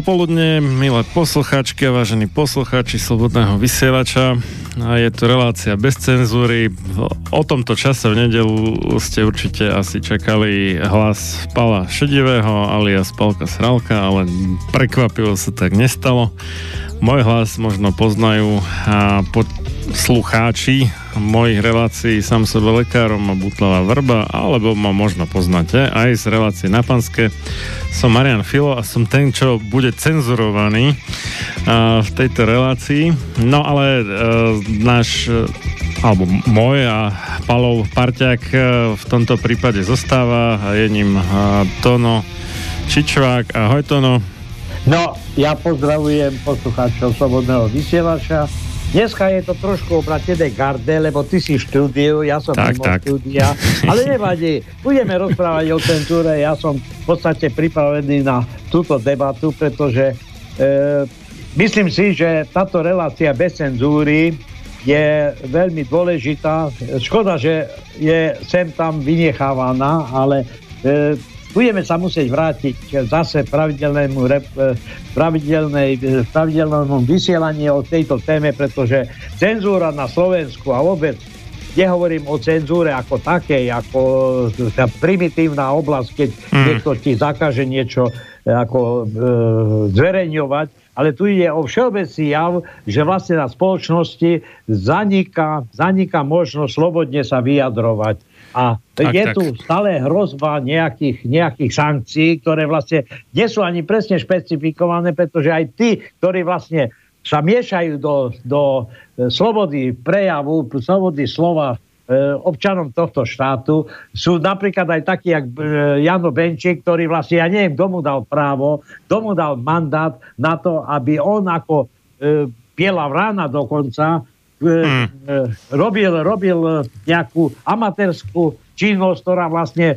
Popoludne, milé poslucháčky a vážení poslucháči Slobodného vysielača. A je tu relácia bez cenzúry. O tomto čase v nedelu ste určite asi čakali hlas Pala Šedivého alias Palka Sralka, ale prekvapivo sa tak nestalo. Môj hlas možno poznajú a poslucháči mojich relácií sám sebe lekárom a Butlava Vrba, alebo ma možno poznáte aj z relácie na Panske. Som Marian Filo a som ten, čo bude cenzurovaný uh, v tejto relácii. No ale uh, náš uh, alebo môj a Palov parťák uh, v tomto prípade zostáva a je ním uh, Tono Čičvák. Ahoj Tono. No, ja pozdravujem poslucháčov Slobodného vysielača Dneska je to trošku obratené garde, lebo ty si štúdiu, ja som tak, mimo tak. štúdia, ale nevadí, budeme rozprávať o cenzúre, ja som v podstate pripravený na túto debatu, pretože e, myslím si, že táto relácia bez cenzúry je veľmi dôležitá. Škoda, že je sem tam vynechávaná, ale e, budeme sa musieť vrátiť zase pravidelnému e, pravidelnej, e, pravidelnému vysielaniu o tejto téme, pretože cenzúra na Slovensku a vôbec nehovorím o cenzúre ako takej, ako tá primitívna oblasť, keď mm. niekto ti zakáže niečo e, ako e, zverejňovať, ale tu ide o všeobecný jav, že vlastne na spoločnosti zaniká, zaniká možnosť slobodne sa vyjadrovať. A tak, je tak. tu stále hrozba nejakých, nejakých sankcií, ktoré vlastne nie sú ani presne špecifikované, pretože aj tí, ktorí vlastne sa miešajú do, do e, slobody prejavu, slobody slova e, občanom tohto štátu. Sú napríklad aj takí, jak e, Jano Benčík, ktorý vlastne, ja neviem, kto mu dal právo, kto mu dal mandát na to, aby on ako Biela vrána dokonca mm. robil, robil nejakú amatérskú činnosť, ktorá vlastne e,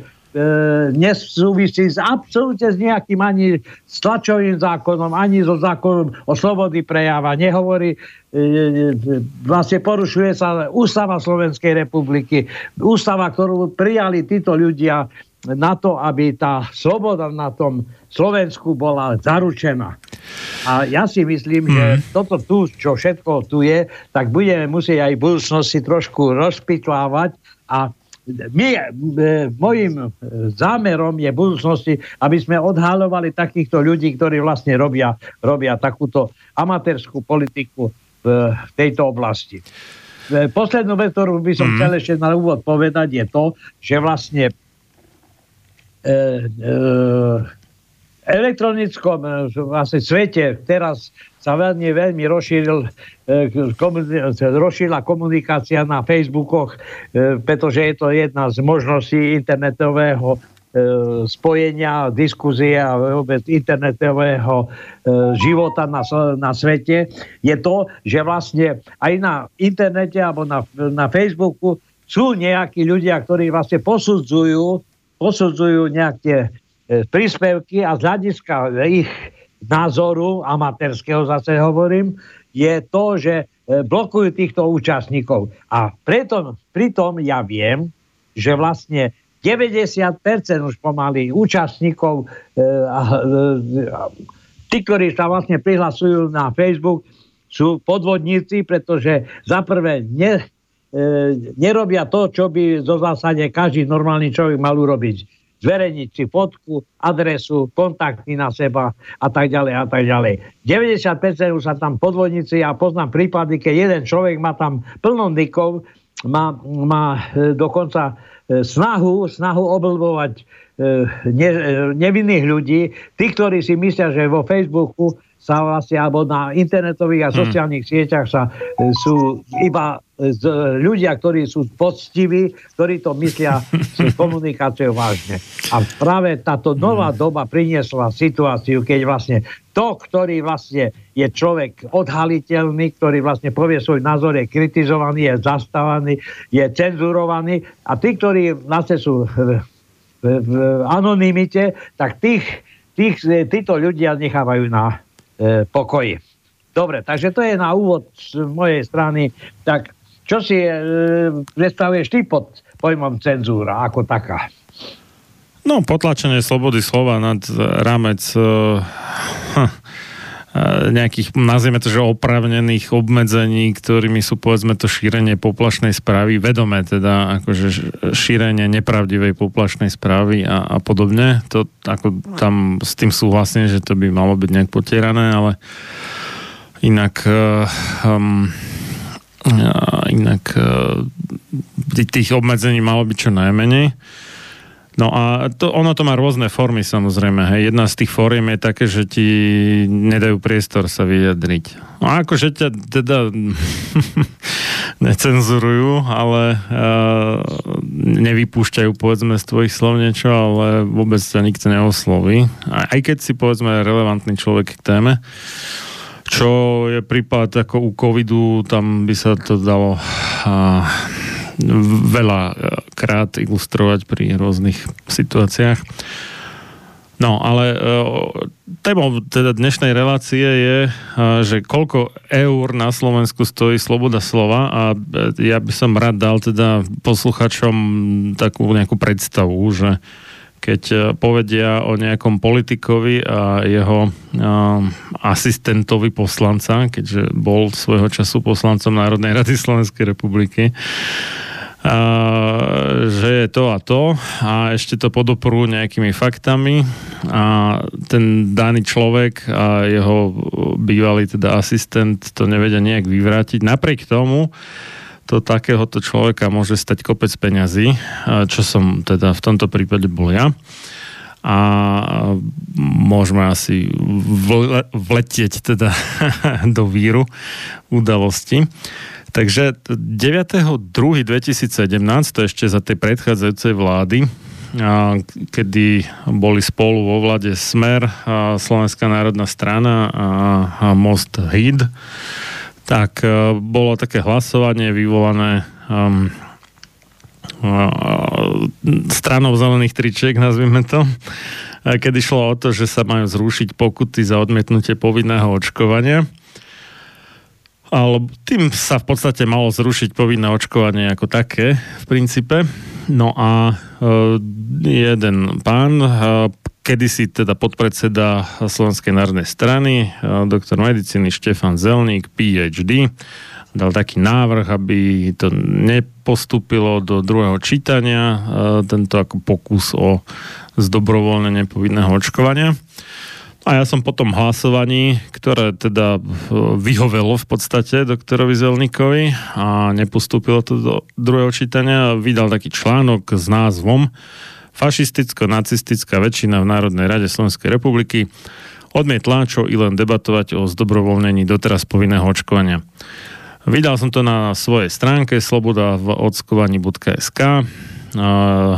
nesúvisí s absolútne s nejakým ani s tlačovým zákonom, ani so zákonom o slobody prejava. Nehovorí, e, vlastne porušuje sa ústava Slovenskej republiky, ústava, ktorú prijali títo ľudia na to, aby tá sloboda na tom Slovensku bola zaručená. A ja si myslím, mm. že mhm. toto tu, čo všetko tu je, tak budeme musieť aj v budúcnosti trošku rozpitlávať a my, e, môjim zámerom je v budúcnosti, aby sme odhalovali takýchto ľudí, ktorí vlastne robia, robia takúto amatérskú politiku v, v tejto oblasti. E, poslednú vec, ktorú by som mm. chcel ešte na úvod povedať, je to, že vlastne E, e, elektronickom e, vlastne svete. Teraz sa veľmi, veľmi rozšíril, rozšírila komunikácia na Facebookoch, pretože je to jedna z možností internetového spojenia, diskuzie a vôbec internetového života na, na svete, je to, že vlastne aj na internete alebo na, na Facebooku sú nejakí ľudia, ktorí vlastne posudzujú posudzujú nejaké e, príspevky a z hľadiska ich názoru, amatérskeho zase hovorím, je to, že e, blokujú týchto účastníkov. A preto, pritom ja viem, že vlastne 90% už pomaly účastníkov, e, tí, ktorí sa vlastne prihlasujú na Facebook, sú podvodníci, pretože za prvé ne, E, nerobia to, čo by zo zásade každý normálny človek mal urobiť. Zverejniť si fotku, adresu, kontakty na seba a tak ďalej a tak ďalej. 90% už sa tam podvodníci, ja poznám prípady, keď jeden človek má tam plno nikov, má, má e, dokonca e, snahu, snahu oblbovať ne, nevinných ľudí, tí, ktorí si myslia, že vo Facebooku sa vlastne, alebo na internetových a hmm. sociálnych sieťach sa e, sú iba e, z, ľudia, ktorí sú poctiví, ktorí to myslia s komunikáciou vážne. A práve táto nová hmm. doba priniesla situáciu, keď vlastne to, ktorý vlastne je človek odhaliteľný, ktorý vlastne povie svoj názor, je kritizovaný, je zastávaný, je cenzurovaný a tí, ktorí vlastne sú v, v, v anonimite, tak tých, tých, títo ľudia nechávajú na e, pokoji. Dobre, takže to je na úvod z mojej strany. Tak čo si e, predstavuješ ty pod pojmom cenzúra ako taká? No, potlačenie slobody slova nad rámec e, nejakých, nazvieme to, že opravnených obmedzení, ktorými sú povedzme to šírenie poplašnej správy, vedomé teda akože šírenie nepravdivej poplašnej správy a, a podobne. To ako tam s tým súhlasím, že to by malo byť nejak potierané, ale inak um, inak tých obmedzení malo byť čo najmenej. No a to, ono to má rôzne formy samozrejme. Hej. Jedna z tých fóriem je také, že ti nedajú priestor sa vyjadriť. No akože ťa teda necenzurujú, ale uh, nevypúšťajú povedzme z tvojich slov niečo, ale vôbec ťa nikto neosloví. Aj keď si povedzme relevantný človek k téme. Čo je prípad ako u covidu, tam by sa to dalo uh, veľa e, krát ilustrovať pri rôznych situáciách. No, ale e, témou teda dnešnej relácie je, e, že koľko eur na Slovensku stojí sloboda slova a ja by som rád dal teda posluchačom takú nejakú predstavu, že keď povedia o nejakom politikovi a jeho asistentovi poslanca, keďže bol svojho času poslancom Národnej rady Slovenskej republiky, a, že je to a to a ešte to podoprú nejakými faktami a ten daný človek a jeho bývalý teda asistent to nevedia nejak vyvrátiť. Napriek tomu to takéhoto človeka môže stať kopec peňazí, čo som teda v tomto prípade bol ja a môžeme asi vletieť teda do víru udalosti. Takže 9.2.2017, to ešte za tej predchádzajúcej vlády, kedy boli spolu vo vlade Smer, Slovenská národná strana a Most HID, tak e, bolo také hlasovanie vyvolané um, stranou zelených tričiek, nazvime to, kedy šlo o to, že sa majú zrušiť pokuty za odmietnutie povinného očkovania ale tým sa v podstate malo zrušiť povinné očkovanie ako také v princípe. No a jeden pán, kedysi teda podpredseda Slovenskej národnej strany, e, doktor medicíny Štefan Zelník, PhD, dal taký návrh, aby to nepostúpilo do druhého čítania, tento ako pokus o zdobrovoľnenie povinného očkovania. A ja som po tom hlasovaní, ktoré teda vyhovelo v podstate doktorovi Zelníkovi a nepostúpilo to do druhého čítania, vydal taký článok s názvom Fašisticko-nacistická väčšina v Národnej rade Slovenskej republiky odmietla čo i len debatovať o zdobrovoľnení doteraz povinného očkovania. Vydal som to na svojej stránke sloboda v očkovaní.sk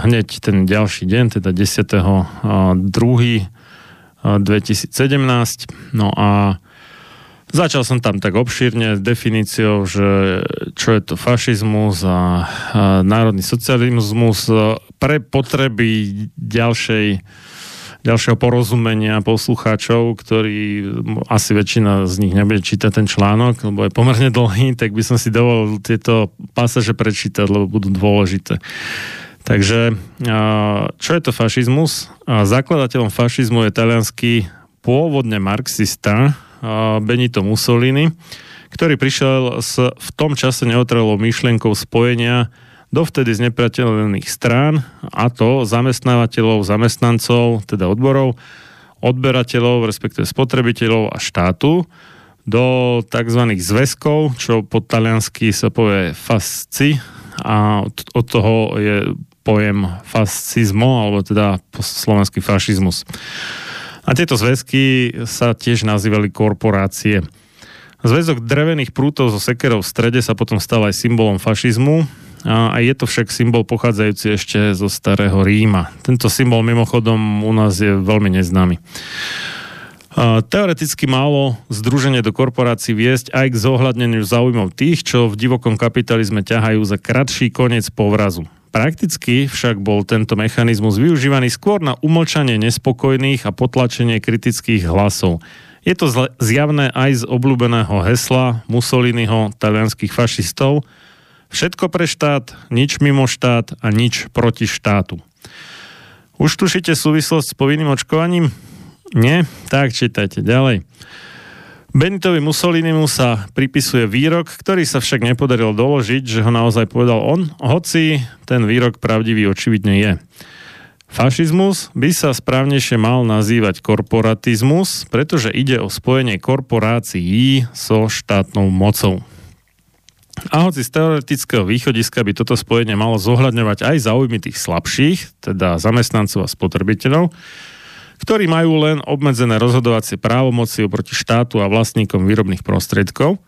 hneď ten ďalší deň, teda 10. 2 2017. No a Začal som tam tak obšírne s definíciou, že čo je to fašizmus a, a národný socializmus pre potreby ďalšej, ďalšieho porozumenia poslucháčov, ktorí asi väčšina z nich nebude čítať ten článok, lebo je pomerne dlhý, tak by som si dovolil tieto pasaže prečítať, lebo budú dôležité. Takže čo je to fašizmus? Zakladateľom fašizmu je talianský pôvodne marxista Benito Mussolini, ktorý prišiel s v tom čase neutrálou myšlienkou spojenia dovtedy z nepriateľných strán, a to zamestnávateľov, zamestnancov, teda odborov, odberateľov, respektíve spotrebiteľov a štátu do tzv. zväzkov, čo po taliansky sa povie fasci a od, toho je pojem fascizmo, alebo teda slovenský fašizmus. A tieto zväzky sa tiež nazývali korporácie. Zväzok drevených prútov so sekerov v strede sa potom stal aj symbolom fašizmu a je to však symbol pochádzajúci ešte zo starého Ríma. Tento symbol mimochodom u nás je veľmi neznámy. Teoreticky málo združenie do korporácií viesť aj k zohľadneniu záujmov tých, čo v divokom kapitalizme ťahajú za kratší koniec povrazu. Prakticky však bol tento mechanizmus využívaný skôr na umlčanie nespokojných a potlačenie kritických hlasov. Je to zjavné aj z obľúbeného hesla Mussoliniho talianských fašistov Všetko pre štát, nič mimo štát a nič proti štátu. Už tušíte súvislosť s povinným očkovaním? Nie? Tak čítajte ďalej. Benitovi Mussolinimu sa pripisuje výrok, ktorý sa však nepodarilo doložiť, že ho naozaj povedal on, hoci ten výrok pravdivý očividne je. Fašizmus by sa správnejšie mal nazývať korporatizmus, pretože ide o spojenie korporácií so štátnou mocou. A hoci z teoretického východiska by toto spojenie malo zohľadňovať aj záujmy tých slabších, teda zamestnancov a spotrebiteľov, ktorí majú len obmedzené rozhodovacie právomoci oproti štátu a vlastníkom výrobných prostriedkov,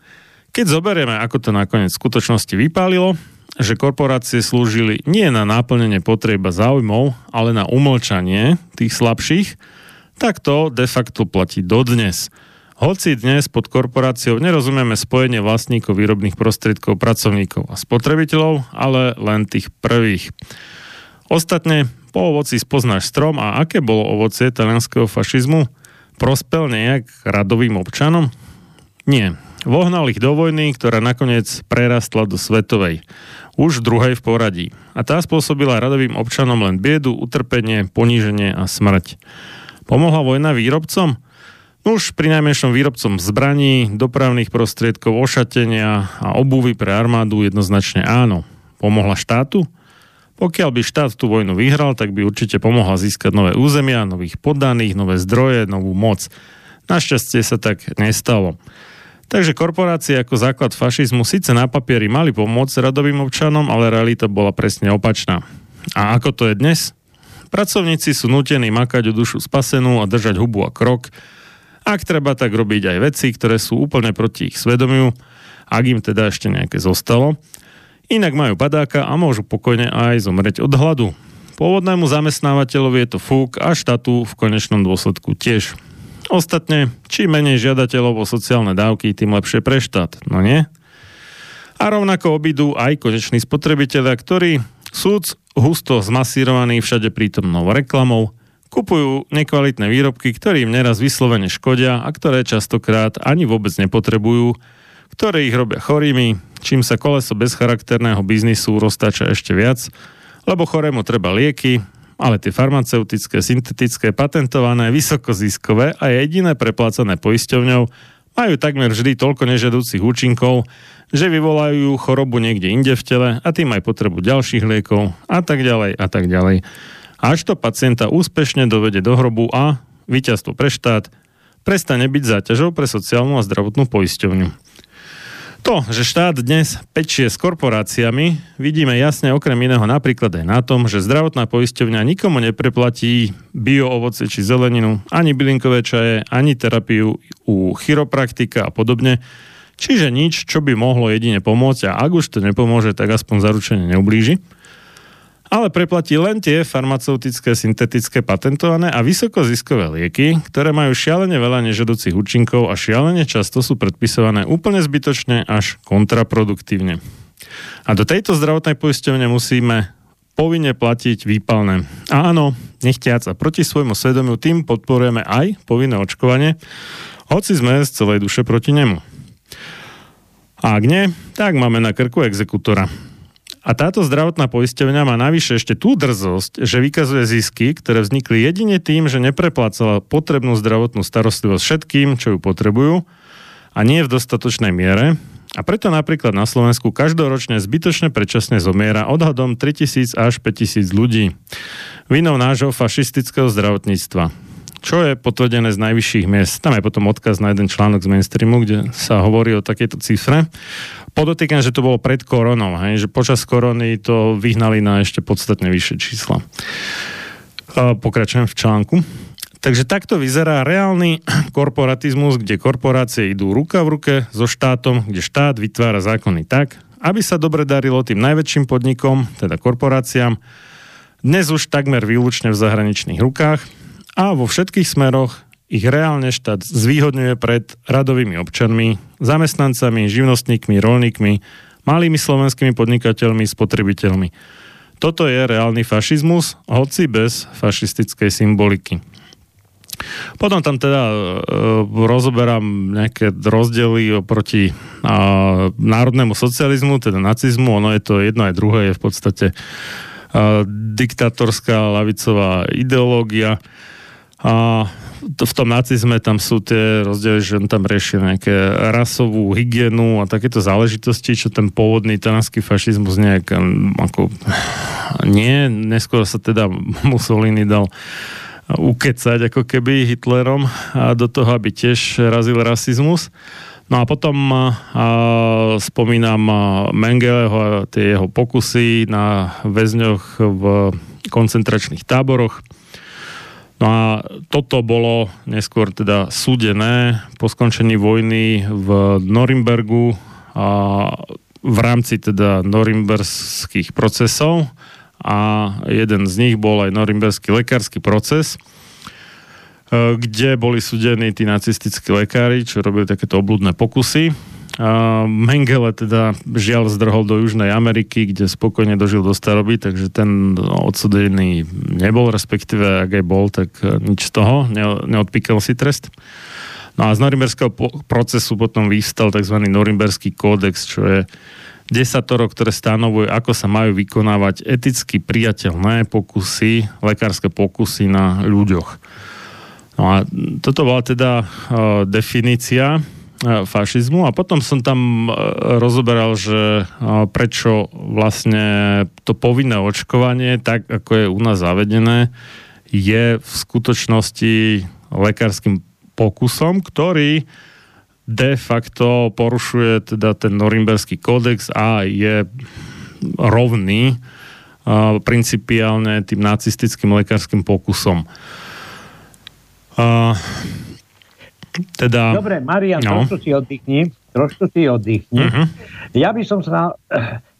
keď zoberieme, ako to nakoniec v skutočnosti vypálilo, že korporácie slúžili nie na náplnenie potrieba záujmov, ale na umlčanie tých slabších, tak to de facto platí dodnes. Hoci dnes pod korporáciou nerozumieme spojenie vlastníkov výrobných prostriedkov, pracovníkov a spotrebiteľov, ale len tých prvých. Ostatne, po ovoci spoznáš strom a aké bolo ovocie talianského fašizmu? Prospel nejak radovým občanom? Nie. Vohnal ich do vojny, ktorá nakoniec prerastla do svetovej. Už druhej v poradí. A tá spôsobila radovým občanom len biedu, utrpenie, poníženie a smrť. Pomohla vojna výrobcom? Už pri najmenšom výrobcom zbraní, dopravných prostriedkov, ošatenia a obuvy pre armádu jednoznačne áno. Pomohla štátu? Pokiaľ by štát tú vojnu vyhral, tak by určite pomohla získať nové územia, nových poddaných, nové zdroje, novú moc. Našťastie sa tak nestalo. Takže korporácie ako základ fašizmu síce na papieri mali pomôcť radovým občanom, ale realita bola presne opačná. A ako to je dnes? Pracovníci sú nutení makať o dušu spasenú a držať hubu a krok, ak treba, tak robiť aj veci, ktoré sú úplne proti ich svedomiu, ak im teda ešte nejaké zostalo. Inak majú padáka a môžu pokojne aj zomrieť od hladu. Pôvodnému zamestnávateľovi je to fúk a štátu v konečnom dôsledku tiež. Ostatne, čím menej žiadateľov o sociálne dávky, tým lepšie pre štát, no nie? A rovnako obidú aj koneční spotrebitelia, ktorí súd husto zmasírovaný všade prítomnou reklamou, Kupujú nekvalitné výrobky, ktoré im neraz vyslovene škodia a ktoré častokrát ani vôbec nepotrebujú, ktoré ich robia chorými, čím sa koleso bezcharakterného biznisu roztáča ešte viac, lebo chorému treba lieky, ale tie farmaceutické, syntetické, patentované, vysokoziskové a jediné preplácané poisťovňou majú takmer vždy toľko nežadúcich účinkov, že vyvolajú chorobu niekde inde v tele a tým aj potrebu ďalších liekov a tak ďalej a tak ďalej až to pacienta úspešne dovede do hrobu a víťazstvo pre štát prestane byť záťažou pre sociálnu a zdravotnú poisťovňu. To, že štát dnes pečie s korporáciami, vidíme jasne okrem iného napríklad aj na tom, že zdravotná poisťovňa nikomu nepreplatí bio ovoce či zeleninu, ani bylinkové čaje, ani terapiu u chiropraktika a podobne. Čiže nič, čo by mohlo jedine pomôcť a ak už to nepomôže, tak aspoň zaručene neublíži ale preplatí len tie farmaceutické, syntetické, patentované a vysokoziskové lieky, ktoré majú šialene veľa nežadúcich účinkov a šialene často sú predpisované úplne zbytočne až kontraproduktívne. A do tejto zdravotnej poisťovne musíme povinne platiť výpalné. A áno, nechtiac a proti svojmu svedomiu tým podporujeme aj povinné očkovanie, hoci sme z celej duše proti nemu. A ak nie, tak máme na krku exekutora. A táto zdravotná poisťovňa má navyše ešte tú drzosť, že vykazuje zisky, ktoré vznikli jedine tým, že nepreplácala potrebnú zdravotnú starostlivosť všetkým, čo ju potrebujú a nie v dostatočnej miere. A preto napríklad na Slovensku každoročne zbytočne predčasne zomiera odhadom 3000 až 5000 ľudí. Vinou nášho fašistického zdravotníctva čo je potvrdené z najvyšších miest. Tam je potom odkaz na jeden článok z mainstreamu, kde sa hovorí o takejto cifre. Podotýkam, že to bolo pred koronou, hej, že počas korony to vyhnali na ešte podstatne vyššie čísla. Pokračujem v článku. Takže takto vyzerá reálny korporatizmus, kde korporácie idú ruka v ruke so štátom, kde štát vytvára zákony tak, aby sa dobre darilo tým najväčším podnikom, teda korporáciám, dnes už takmer výlučne v zahraničných rukách, a vo všetkých smeroch ich reálne štát zvýhodňuje pred radovými občanmi, zamestnancami, živnostníkmi, rolníkmi, malými slovenskými podnikateľmi, spotrebiteľmi. Toto je reálny fašizmus, hoci bez fašistickej symboliky. Potom tam teda e, rozoberám nejaké rozdiely oproti e, národnému socializmu, teda nacizmu, ono je to jedno aj druhé, je v podstate e, diktatorská lavicová ideológia. A v tom nacizme tam sú tie rozdiely, že on tam rieši nejaké rasovú hygienu a takéto záležitosti, čo ten pôvodný talianský fašizmus nejak ako nie, neskôr sa teda Mussolini dal ukecať ako keby Hitlerom a do toho, aby tiež razil rasizmus. No a potom a, spomínam Mengeleho a tie jeho pokusy na väzňoch v koncentračných táboroch. No a toto bolo neskôr teda súdené po skončení vojny v Norimbergu a v rámci teda norimberských procesov. A jeden z nich bol aj norimberský lekársky proces, e, kde boli súdení tí nacistickí lekári, čo robili takéto obludné pokusy Mengele teda žiaľ zdrhol do Južnej Ameriky, kde spokojne dožil do staroby, takže ten odsudený nebol, respektíve ak aj bol, tak e, nič z toho, ne, neodpíkal si trest. No a z norimberského procesu potom vystal tzv. norimberský kódex, čo je desatoro, ktoré stanovuje, ako sa majú vykonávať eticky priateľné pokusy, lekárske pokusy na ľuďoch. No a toto bola teda uh, definícia E, fašizmu a potom som tam e, rozoberal, že e, prečo vlastne to povinné očkovanie, tak ako je u nás zavedené, je v skutočnosti lekárskym pokusom, ktorý de facto porušuje teda ten norimberský kódex a je rovný principiálne tým nacistickým lekárskym pokusom. Teda... Dobre, Marian, no. trošku si oddychni. Trošku si oddychni. Uh-huh. Ja, by som sa,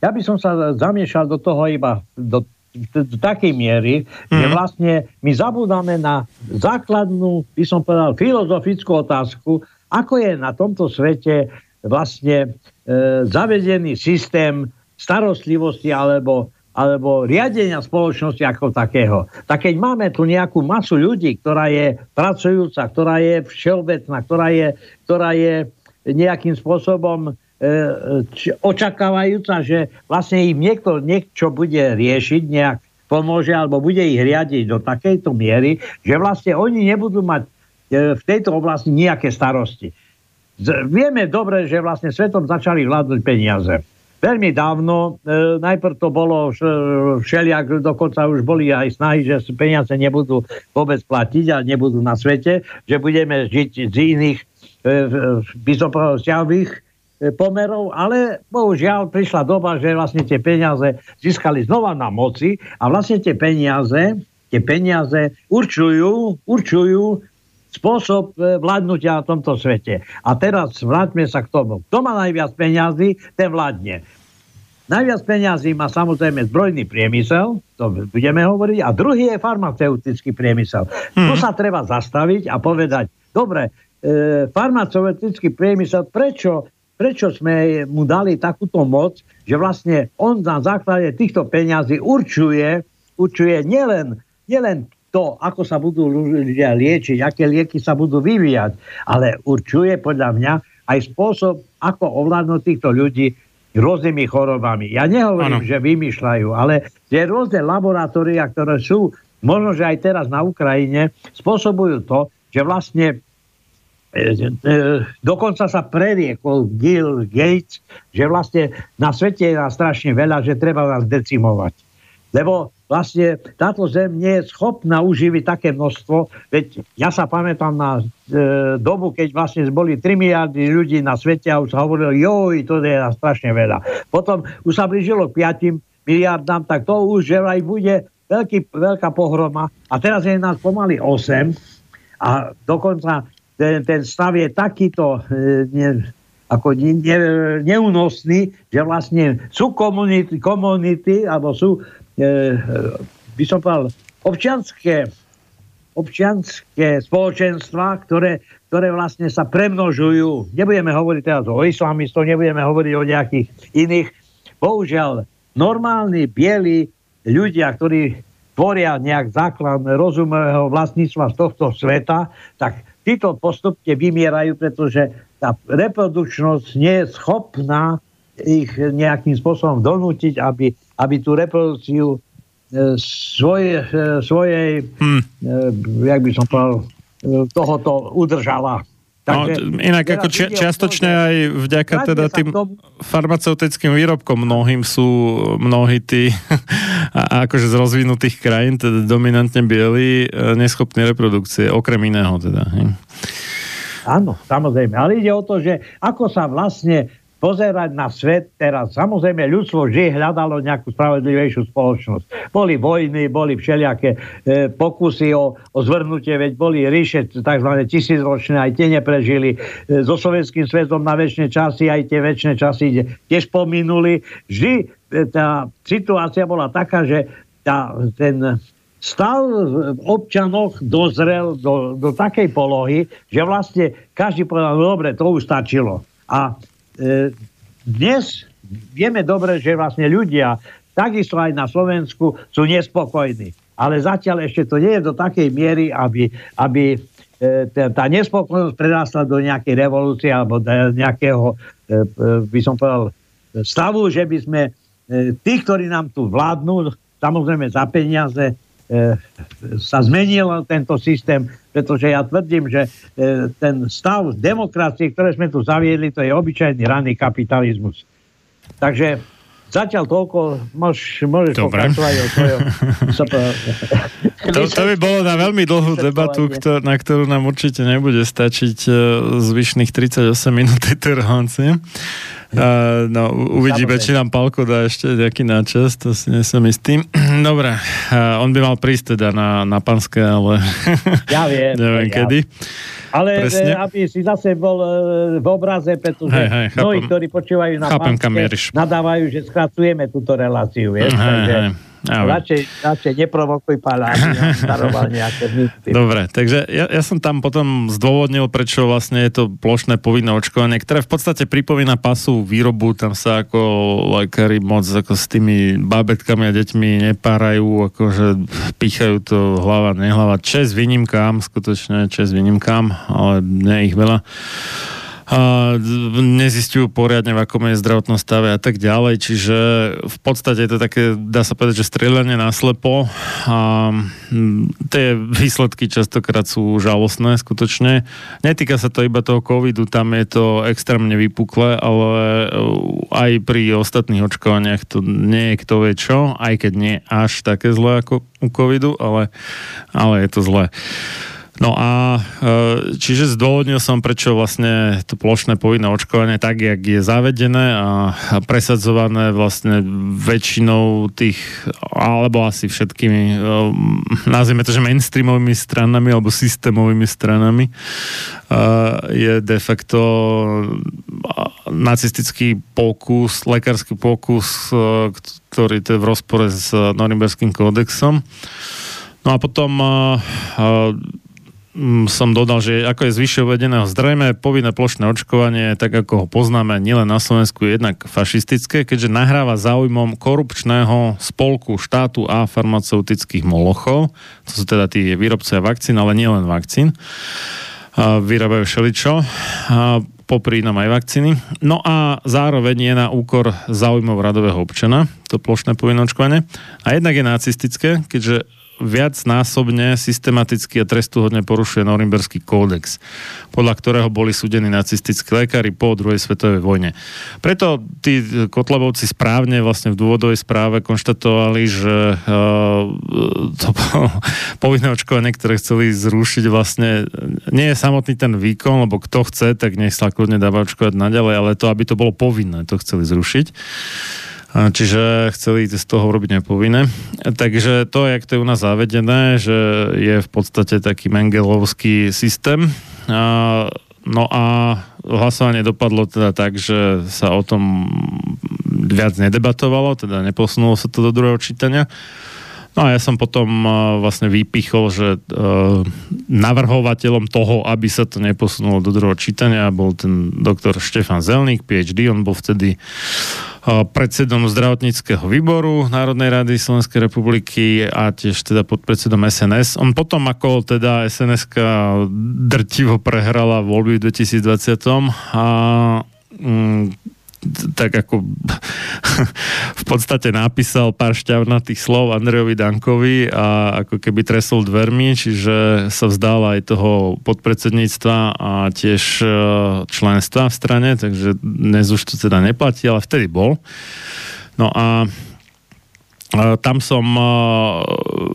ja by som sa zamiešal do toho iba do, do, do takej miery, uh-huh. že mhm. vlastne my zabúdame na základnú, by som povedal, filozofickú otázku, ako je na tomto svete vlastne e, zavedený systém starostlivosti alebo alebo riadenia spoločnosti ako takého. Tak keď máme tu nejakú masu ľudí, ktorá je pracujúca, ktorá je všeobecná, ktorá je, ktorá je nejakým spôsobom e, či, očakávajúca, že vlastne im niekto niečo bude riešiť, nejak pomôže alebo bude ich riadiť do takejto miery, že vlastne oni nebudú mať e, v tejto oblasti nejaké starosti. Vieme dobre, že vlastne svetom začali vládnuť peniaze veľmi dávno. E, najprv to bolo všeliak, dokonca už boli aj snahy, že peniaze nebudú vôbec platiť a nebudú na svete, že budeme žiť z iných e, by e, pomerov, ale bohužiaľ prišla doba, že vlastne tie peniaze získali znova na moci a vlastne tie peniaze, tie peniaze určujú, určujú spôsob e, vládnutia na tomto svete. A teraz vráťme sa k tomu. Kto má najviac peniazy, ten vládne. Najviac peniazy má samozrejme zbrojný priemysel, to budeme hovoriť, a druhý je farmaceutický priemysel. Hmm. Tu sa treba zastaviť a povedať, dobre, e, farmaceutický priemysel, prečo, prečo sme mu dali takúto moc, že vlastne on na základe týchto peňazí určuje, určuje nielen, nielen to, ako sa budú ľudia liečiť, aké lieky sa budú vyvíjať, ale určuje podľa mňa aj spôsob, ako ovládnuť týchto ľudí rôznymi chorobami. Ja nehovorím, ano. že vymýšľajú, ale tie rôzne laboratória, ktoré sú, možno, že aj teraz na Ukrajine, spôsobujú to, že vlastne e, e, dokonca sa preriekol Gil Gates, že vlastne na svete je nás strašne veľa, že treba nás decimovať. Lebo vlastne táto zem nie je schopná uživiť také množstvo, veď ja sa pamätám na e, dobu, keď vlastne boli 3 miliardy ľudí na svete a už sa hovorilo, joj, to je strašne veľa. Potom už sa blížilo k 5 miliardám, tak to už že aj bude veľký, veľká pohroma. A teraz je nás pomaly 8 a dokonca ten, ten stav je takýto e, ne, ako ne, ne, neúnosný, že vlastne sú komunity, komunity alebo sú by som povedal, občianské, občianské spoločenstva, ktoré, ktoré vlastne sa premnožujú. Nebudeme hovoriť teraz o islamistoch, nebudeme hovoriť o nejakých iných. Bohužiaľ, normálni, bieli ľudia, ktorí tvoria nejak základ rozumového vlastníctva z tohto sveta, tak títo postupne vymierajú, pretože tá reprodukčnosť nie je schopná ich nejakým spôsobom donútiť, aby aby tú reprodukciu e, svoje, e, svojej, hmm. e, jak by som povedal, tohoto udržala. No, inak ako či, čiastočne aj vďaka teda tým farmaceutickým výrobkom mnohým sú mnohí tí a, akože z rozvinutých krajín, teda dominantne bieli, e, neschopní reprodukcie, okrem iného teda. Áno, samozrejme. Ale ide o to, že ako sa vlastne pozerať na svet teraz. Samozrejme, ľudstvo vždy hľadalo nejakú spravedlivejšiu spoločnosť. Boli vojny, boli všelijaké e, pokusy o, o zvrhnutie, veď boli ríše tzv. tisícročné, aj tie neprežili. E, so sovietským svetom na väčšie časy, aj tie väčšie časy tiež pominuli. Vždy e, tá situácia bola taká, že tá, ten stav v občanoch dozrel do, do takej polohy, že vlastne každý povedal, no dobre, to už stačilo. A dnes vieme dobre, že vlastne ľudia, takisto aj na Slovensku, sú nespokojní. Ale zatiaľ ešte to nie je do takej miery, aby, aby e, tá nespokojnosť prerástla do nejakej revolúcie alebo do nejakého, e, by som povedal, stavu, že by sme tí, ktorí nám tu vládnu, samozrejme za peniaze, sa zmenil tento systém, pretože ja tvrdím, že e, ten stav demokracie, ktoré sme tu zaviedli, to je obyčajný ranný kapitalizmus. Takže Zatiaľ toľko, môž, môžeš Dobre. pokračovať o svojom... to, to by bolo na veľmi dlhú debatu, ktor- na ktorú nám určite nebude stačiť uh, zvyšných 38 minút tejto relácie. Uh, no, uvidíme, či nám Palko dá ešte nejaký náčas, to si nesom istý. Dobre, uh, on by mal prísť teda na, na panské, ale ja viem, neviem ja. kedy. Ale Presne. aby si zase bol e, v obraze, pretože hej, hej, mnohí, ktorí počúvajú na chápem, panské, nadávajú, že skracujeme túto reláciu. Vieš? Hej, Takže, hej. Radšej, radšej neprovokuj pána, aby nejaké mýty. Dobre, takže ja, ja som tam potom zdôvodnil, prečo vlastne je to plošné povinné očkovanie, ktoré v podstate pripomína pasu výrobu, tam sa ako lekári moc ako s tými bábetkami a deťmi nepárajú, akože pichajú to hlava, nehlava. Čes výnimkám, skutočne čes výnimkám, ale nie ich veľa nezistujú poriadne, v akom je zdravotnom stave a tak ďalej. Čiže v podstate je to také, dá sa povedať, že strieľanie na slepo a tie výsledky častokrát sú žalostné skutočne. Netýka sa to iba toho covidu, tam je to extrémne vypuklé, ale aj pri ostatných očkovaniach to nie je kto vie čo, aj keď nie až také zlé ako u covidu, ale, ale je to zlé. No a e, čiže zdôvodnil som, prečo vlastne to plošné povinné očkovanie tak, jak je zavedené a presadzované vlastne väčšinou tých, alebo asi všetkými, e, nazvime to, že mainstreamovými stranami alebo systémovými stranami e, je de facto nacistický pokus, lekársky pokus, ktorý to je v rozpore s Norimberským kódexom. No a potom som dodal, že ako je zvyššie uvedeného zrejme, povinné plošné očkovanie, tak ako ho poznáme nielen na Slovensku, je jednak fašistické, keďže nahráva záujmom korupčného spolku štátu a farmaceutických molochov, to sú teda tí výrobcovia vakcín, ale nielen vakcín. Vyrábajú všeličo. Popri inom aj vakcíny. No a zároveň je na úkor záujmov radového občana, to plošné povinné očkovanie. A jednak je nacistické, keďže viacnásobne systematicky a trestuhodne porušuje Norimberský kódex, podľa ktorého boli súdení nacistickí lekári po druhej svetovej vojne. Preto tí Kotlebovci správne vlastne v dôvodovej správe konštatovali, že uh, to povinné očkovanie, ktoré chceli zrušiť vlastne nie je samotný ten výkon, lebo kto chce, tak nech sa kľudne dáva očkovať naďalej, ale to, aby to bolo povinné, to chceli zrušiť. Čiže chceli z toho robiť nepovinné. Takže to, jak to je u nás zavedené, že je v podstate taký mengelovský systém. No a hlasovanie dopadlo teda tak, že sa o tom viac nedebatovalo, teda neposunulo sa to do druhého čítania. No a ja som potom uh, vlastne vypichol, že uh, navrhovateľom toho, aby sa to neposunulo do druhého čítania, bol ten doktor Štefan Zelník, PhD, on bol vtedy uh, predsedom zdravotníckého výboru Národnej rady Slovenskej republiky a tiež teda podpredsedom SNS. On potom, ako teda sns drtivo prehrala voľby v 2020 a um, tak ako v podstate napísal pár šťavnatých slov Andrejovi Dankovi a ako keby tresol dvermi, čiže sa vzdal aj toho podpredsedníctva a tiež e, členstva v strane, takže dnes už to teda neplatí, ale vtedy bol. No a tam som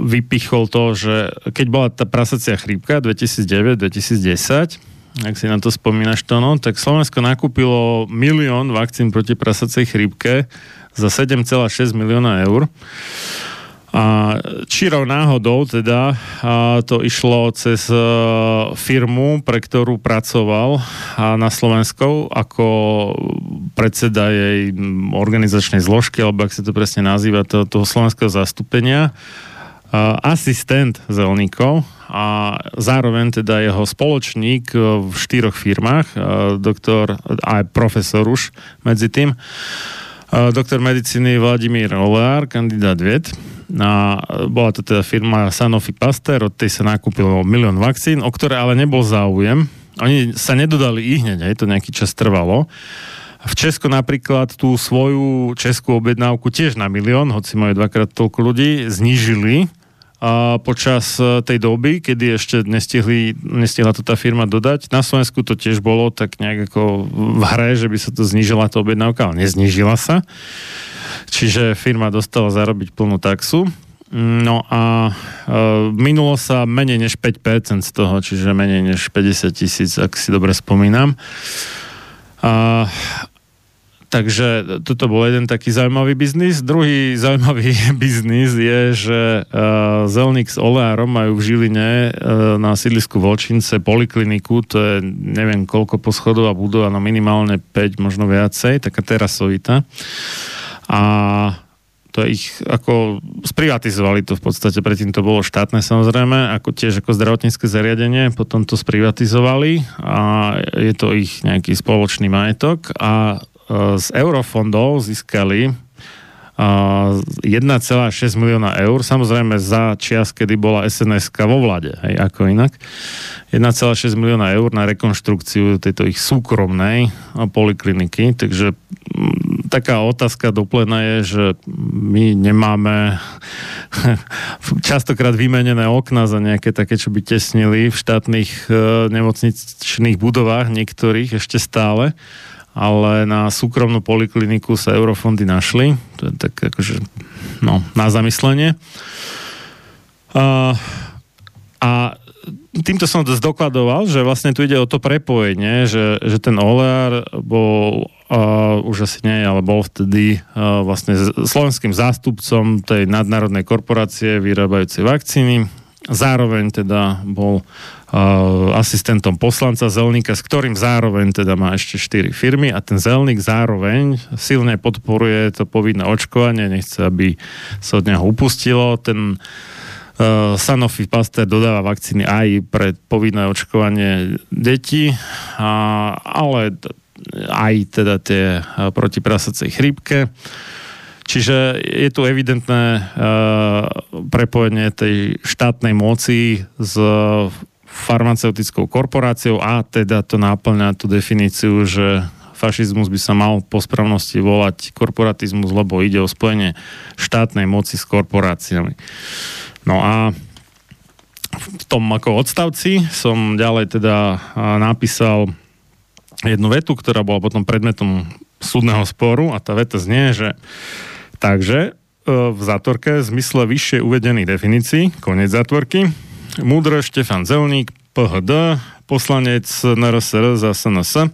vypichol to, že keď bola tá prasacia chrípka 2009-2010, ak si na to spomínaš to, no, tak Slovensko nakúpilo milión vakcín proti prasacej chrípke za 7,6 milióna eur. A čírov náhodou teda a to išlo cez uh, firmu, pre ktorú pracoval a na Slovensku ako predseda jej organizačnej zložky, alebo ak sa to presne nazýva, to, toho slovenského zastúpenia, asistent zelníkov a zároveň teda jeho spoločník v štyroch firmách, uh, doktor, aj profesor už medzi tým, doktor medicíny Vladimír Oleár, kandidát vied, a bola to teda firma Sanofi Pasteur, od tej sa nakúpilo milión vakcín, o ktoré ale nebol záujem. Oni sa nedodali i hneď, aj to nejaký čas trvalo. V Česku napríklad tú svoju českú objednávku tiež na milión, hoci majú dvakrát toľko ľudí, znížili a počas e, tej doby, kedy ešte nestihli, nestihla to tá firma dodať. Na Slovensku to tiež bolo tak nejak ako v hre, že by sa to znížila tá objednávka, ale neznížila sa. Čiže firma dostala zarobiť plnú taxu. No a e, minulo sa menej než 5% z toho, čiže menej než 50 tisíc, ak si dobre spomínam. A, takže toto bol jeden taký zaujímavý biznis. Druhý zaujímavý biznis je, že uh, Zelník s Oleárom majú v Žiline uh, na sídlisku Volčince polikliniku, to je neviem koľko poschodová budova, no minimálne 5, možno viacej, taká terasovita. A to ich ako sprivatizovali to v podstate, predtým to bolo štátne samozrejme, ako tiež ako zdravotnícke zariadenie, potom to sprivatizovali a je to ich nejaký spoločný majetok. A z eurofondov získali 1,6 milióna eur, samozrejme za čas, kedy bola sns vo vlade, hej, ako inak. 1,6 milióna eur na rekonštrukciu tejto ich súkromnej polikliniky, takže taká otázka doplena je, že my nemáme častokrát vymenené okna za nejaké také, čo by tesnili v štátnych uh, nemocničných budovách niektorých ešte stále ale na súkromnú polikliniku sa eurofondy našli. To je tak akože, no, na zamyslenie. Uh, a týmto som zdokladoval, že vlastne tu ide o to prepojenie, že, že ten oleár bol uh, už asi nie, ale bol vtedy uh, vlastne slovenským zástupcom tej nadnárodnej korporácie vyrábajúcej vakcíny. Zároveň teda bol asistentom poslanca Zelníka, s ktorým zároveň teda má ešte 4 firmy a ten Zelník zároveň silne podporuje to povinné očkovanie, nechce, aby sa od neho upustilo. Ten Uh, Sanofi Pasteur dodáva vakcíny aj pre povinné očkovanie detí, a, ale aj teda tie uh, proti prasacej chrípke. Čiže je tu evidentné uh, prepojenie tej štátnej moci s farmaceutickou korporáciou a teda to náplňa tú definíciu, že fašizmus by sa mal po správnosti volať korporatizmus, lebo ide o spojenie štátnej moci s korporáciami. No a v tom ako odstavci som ďalej teda napísal jednu vetu, ktorá bola potom predmetom súdneho sporu a tá veta znie, že takže e, v zátorke v zmysle vyššie uvedených definícií, koniec zátvorky, Múdro Štefan Zelník, PHD, poslanec NRSR za SNS,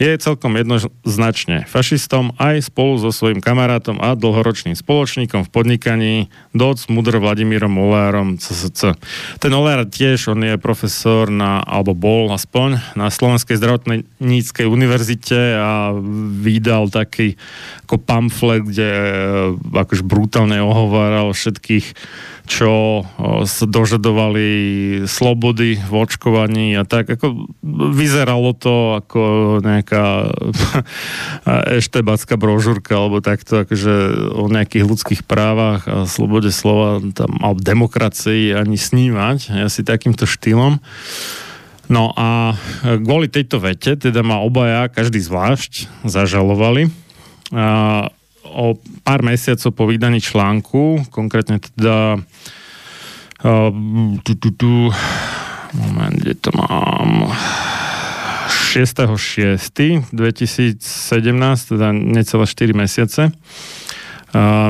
je celkom jednoznačne fašistom aj spolu so svojím kamarátom a dlhoročným spoločníkom v podnikaní doc Mudr Vladimírom Olárom CSC. Ten Olár tiež, on je profesor na, alebo bol aspoň, na Slovenskej zdravotníckej univerzite a vydal taký ako pamflet, kde e, akož brutálne ohováral všetkých čo dožadovali slobody v očkovaní a tak. Ako vyzeralo to ako nejaká eštebacká brožúrka alebo takto, akože o nejakých ľudských právach a slobode slova tam, alebo demokracii ani snívať, asi takýmto štýlom. No a kvôli tejto vete, teda ma obaja, každý zvlášť, zažalovali. A o pár mesiacov po vydaní článku, konkrétne teda tu, tu, tu, moment, kde to mám 6.6.2017, teda necelé 4 mesiace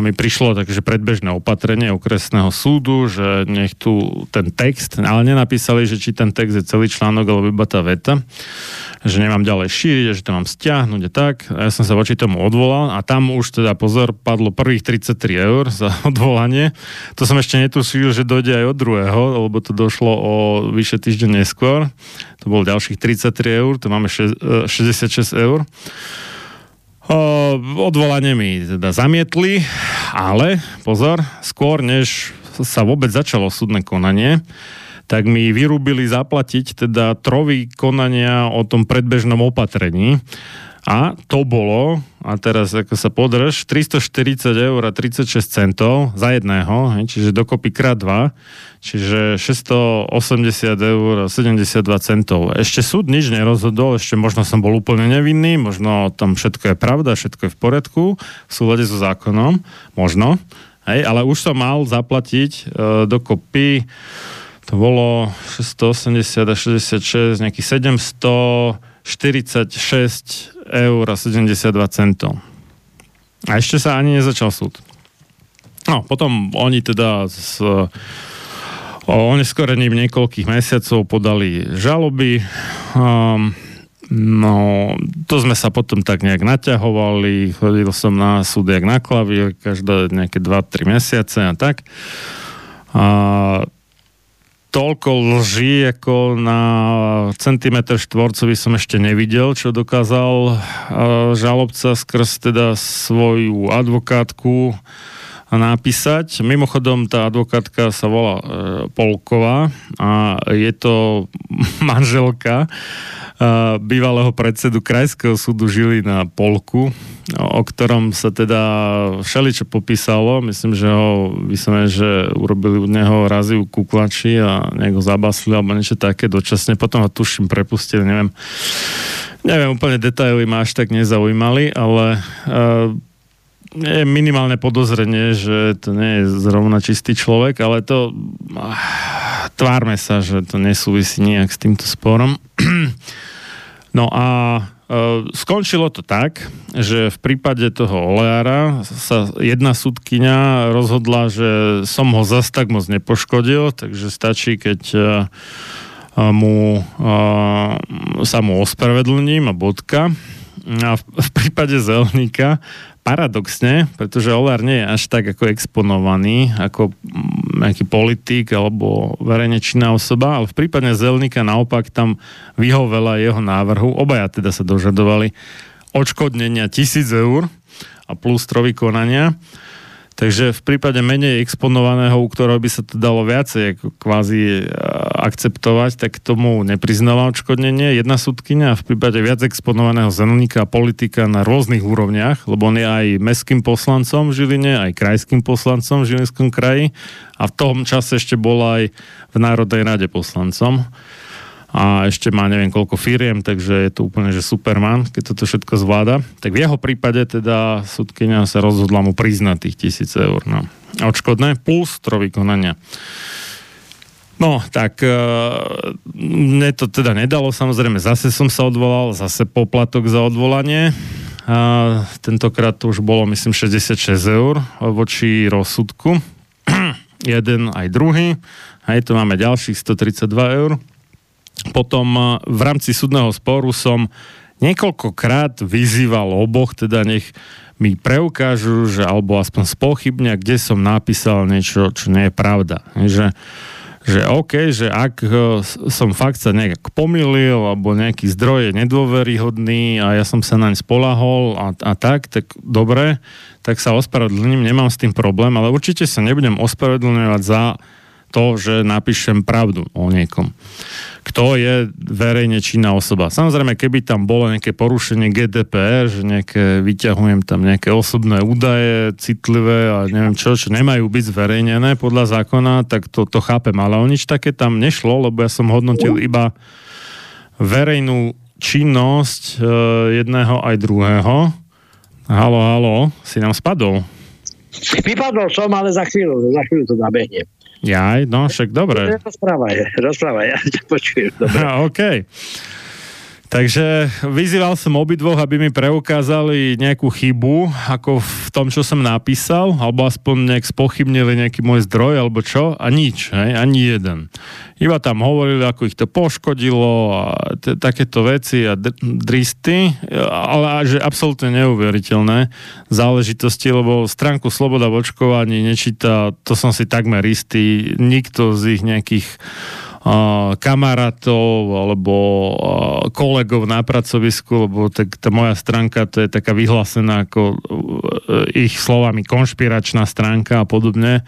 mi prišlo takže predbežné opatrenie okresného súdu, že nech tu ten text, ale nenapísali, že či ten text je celý článok alebo iba tá veta, že nemám ďalej šíriť, že to mám stiahnuť a tak. A ja som sa voči tomu odvolal a tam už teda pozor, padlo prvých 33 eur za odvolanie. To som ešte netušil, že dojde aj od druhého, lebo to došlo o vyše týždeň neskôr. To bolo ďalších 33 eur, to máme 66 eur. Odvolanie mi teda zamietli, ale pozor, skôr než sa vôbec začalo súdne konanie, tak mi vyrúbili zaplatiť teda trovy konania o tom predbežnom opatrení. A to bolo, a teraz ako sa podrž, 340 eur a 36 centov za jedného, čiže dokopy krát dva, čiže 680 eur a 72 centov. Ešte súd nič nerozhodol, ešte možno som bol úplne nevinný, možno tam všetko je pravda, všetko je v poriadku, v súlade so zákonom, možno, hej, ale už som mal zaplatiť e, dokopy to bolo 680 a 66, nejakých 700 46 eur a 72 centov. A ešte sa ani nezačal súd. No, potom oni teda s o oneskorením niekoľkých mesiacov podali žaloby. Um, no, to sme sa potom tak nejak naťahovali, chodil som na súd jak na klavír, každé nejaké 2-3 mesiace a tak. A toľko lží ako na centimetr štvorcový som ešte nevidel, čo dokázal žalobca skrz teda svoju advokátku napísať. Mimochodom, tá advokátka sa volá e, Polková a je to manželka bývalého predsedu Krajského súdu Žilina Polku, o ktorom sa teda všeličo popísalo. Myslím, že ho vyslovene, že urobili u neho raziu kuklači a nejak ho zabasli alebo niečo také dočasne. Potom ho tuším prepustili, neviem. Neviem, úplne detaily ma až tak nezaujímali, ale uh, je minimálne podozrenie, že to nie je zrovna čistý človek, ale to uh, tvárme sa, že to nesúvisí nejak s týmto sporom. No a e, skončilo to tak, že v prípade toho oleára sa jedna súdkynia rozhodla, že som ho zas tak moc nepoškodil, takže stačí, keď e, mu, e, sa mu ospravedlním a bodka. A v prípade zelníka paradoxne, pretože Olár nie je až tak ako exponovaný, ako mm, nejaký politik alebo verejne činná osoba, ale v prípade Zelníka naopak tam vyhovela jeho návrhu, obaja teda sa dožadovali odškodnenia tisíc eur a plus trovy konania. Takže v prípade menej exponovaného, u ktorého by sa to dalo viacej ako kvázi e, akceptovať, tak tomu nepriznala odškodnenie jedna súdkynia a v prípade viac exponovaného zelníka a politika na rôznych úrovniach, lebo on je aj mestským poslancom v Žiline, aj krajským poslancom v Žilinskom kraji a v tom čase ešte bol aj v Národnej rade poslancom a ešte má neviem koľko firiem, takže je to úplne že superman, keď toto všetko zvláda. Tak v jeho prípade teda súdkynia sa rozhodla mu priznať tých tisíc eur no. odškodné plus tro vykonania. No, tak e, mne to teda nedalo, samozrejme, zase som sa odvolal, zase poplatok za odvolanie. A tentokrát to už bolo, myslím, 66 eur voči rozsudku. Jeden aj druhý. Hej, tu máme ďalších 132 eur. Potom eh, v rámci súdneho sporu som niekoľkokrát vyzýval oboch, teda nech mi preukážu, že alebo aspoň spochybnia, kde som napísal niečo, čo nie je pravda. Že, že OK, že ak eh, som fakt sa nejak pomýlil, alebo nejaký zdroj je nedôveryhodný a ja som sa naň spolahol a, a tak, tak dobre, tak sa ospravedlním, nemám s tým problém, ale určite sa nebudem ospravedlňovať za to, že napíšem pravdu o niekom kto je verejne činná osoba. Samozrejme, keby tam bolo nejaké porušenie GDPR, že nejaké, vyťahujem tam nejaké osobné údaje, citlivé a neviem čo, čo nemajú byť zverejnené podľa zákona, tak to, to chápem. Ale o nič také tam nešlo, lebo ja som hodnotil iba verejnú činnosť e, jedného aj druhého. Halo, halo, si nám spadol. Vypadol som, ale za chvíľu, za chvíľu to nabehnem. Jaj, no však dobre. Rozprávaj, rozprávaj, ja ťa počujem. Dobre. OK. Takže vyzýval som obidvoch, aby mi preukázali nejakú chybu, ako v tom, čo som napísal, alebo aspoň nejak spochybnili nejaký môj zdroj, alebo čo, a nič, hej, ani jeden. Iba tam hovorili, ako ich to poškodilo a t- takéto veci a d- dristy, ale že absolútne neuveriteľné záležitosti, lebo stránku Sloboda v očkovaní nečíta, to som si takmer istý, nikto z ich nejakých kamarátov alebo kolegov na pracovisku, lebo tak tá moja stránka to je taká vyhlásená ako e, ich slovami konšpiračná stránka a podobne.